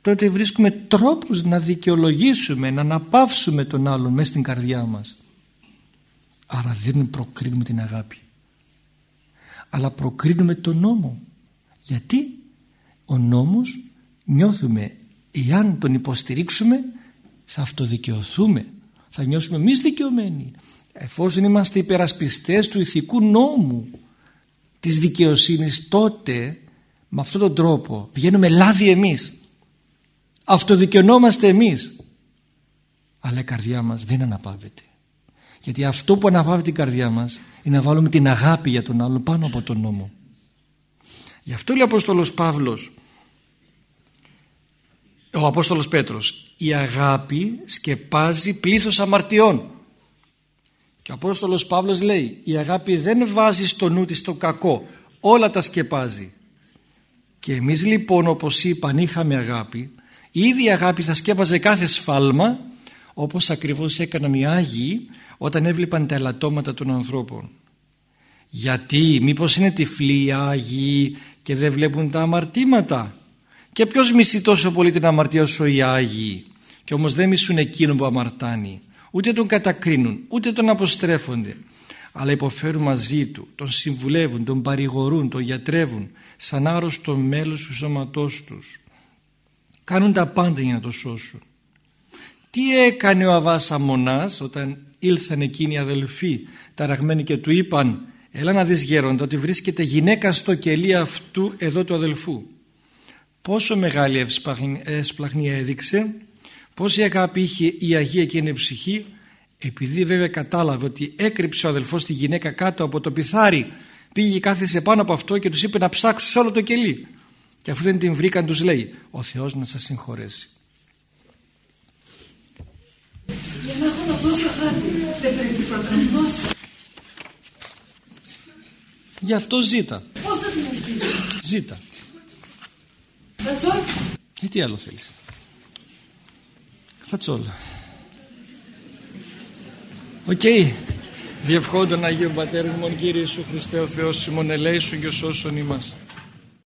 τότε βρίσκουμε τρόπους να δικαιολογήσουμε να αναπαύσουμε τον άλλον μέσα στην καρδιά μας. Άρα δεν προκρίνουμε την αγάπη αλλά προκρίνουμε τον νόμο. Γιατί; Ο νόμος νιώθουμε εάν τον υποστηρίξουμε θα αυτοδικαιωθούμε θα νιώσουμε εμείς δικαιωμένοι. Εφόσον είμαστε υπερασπιστές του ηθικού νόμου της δικαιοσύνης τότε με αυτόν τον τρόπο βγαίνουμε λάδι εμείς. Αυτοδικαιωνόμαστε εμείς. Αλλά η καρδιά μας δεν αναπαύεται. Γιατί αυτό που αναπαύει την καρδιά μας είναι να βάλουμε την αγάπη για τον άλλον πάνω από τον νόμο. Γι' αυτό λέει ο Απόστολος Παύλος ο Απόστολος Πέτρος η αγάπη σκεπάζει πλήθος αμαρτιών και ο Απόστολος Παύλος λέει η αγάπη δεν βάζει στο νου της το κακό όλα τα σκεπάζει και εμείς λοιπόν όπως είπα αν είχαμε αγάπη. Η ίδια αγάπη θα σκέπαζε κάθε σφάλμα όπως ακριβώς έκαναν οι Άγιοι όταν έβλεπαν τα ελαττώματα των ανθρώπων. Γιατί μήπως είναι τυφλοί οι Άγιοι και δεν βλέπουν τα αμαρτήματα και ποιος μισεί τόσο πολύ την αμαρτία όσο οι Άγιοι και όμως δεν μισούν εκείνον που αμαρτάνει ούτε τον κατακρίνουν ούτε τον αποστρέφονται αλλά υποφέρουν μαζί του τον συμβουλεύουν, τον παρηγορούν, τον γιατρεύουν σαν άρρωστο μέλος του σώματός τους. Κάνουν τα πάντα για να το σώσουν. Τι έκανε ο Αβάς Αμονάς όταν ήλθαν εκείνοι οι αδελφοί ταραγμένοι και του είπαν έλα να δεις γέροντα ότι βρίσκεται γυναίκα στο κελί αυτού εδώ του αδελφού πόσο μεγάλη εσπλαχνία έδειξε πόση αγάπη είχε η Αγία εκείνη ψυχή επειδή βέβαια κατάλαβε ότι έκρυψε ο αδελφός τη γυναίκα κάτω από το πιθάρι πήγε κάθεσε πάνω από αυτό και τους είπε να ψάξουν όλο το κελί. Και αφού δεν την βρήκαν τους λέει ο Θεός να σας συγχωρέσει για να έχω να δώσω αγάπη δεν πρέπει πρώτα να δώσω γι' αυτό ζήτα. Πώς θα την ελπίζω ζήτα That's ε, τι άλλο θέλεις That's OK. Okay. Δι' ευχών των Αγίων Πατέρων Κύριε Ιησού Χριστέ ο Θεός ημών ελέησον και σώσον ημάς.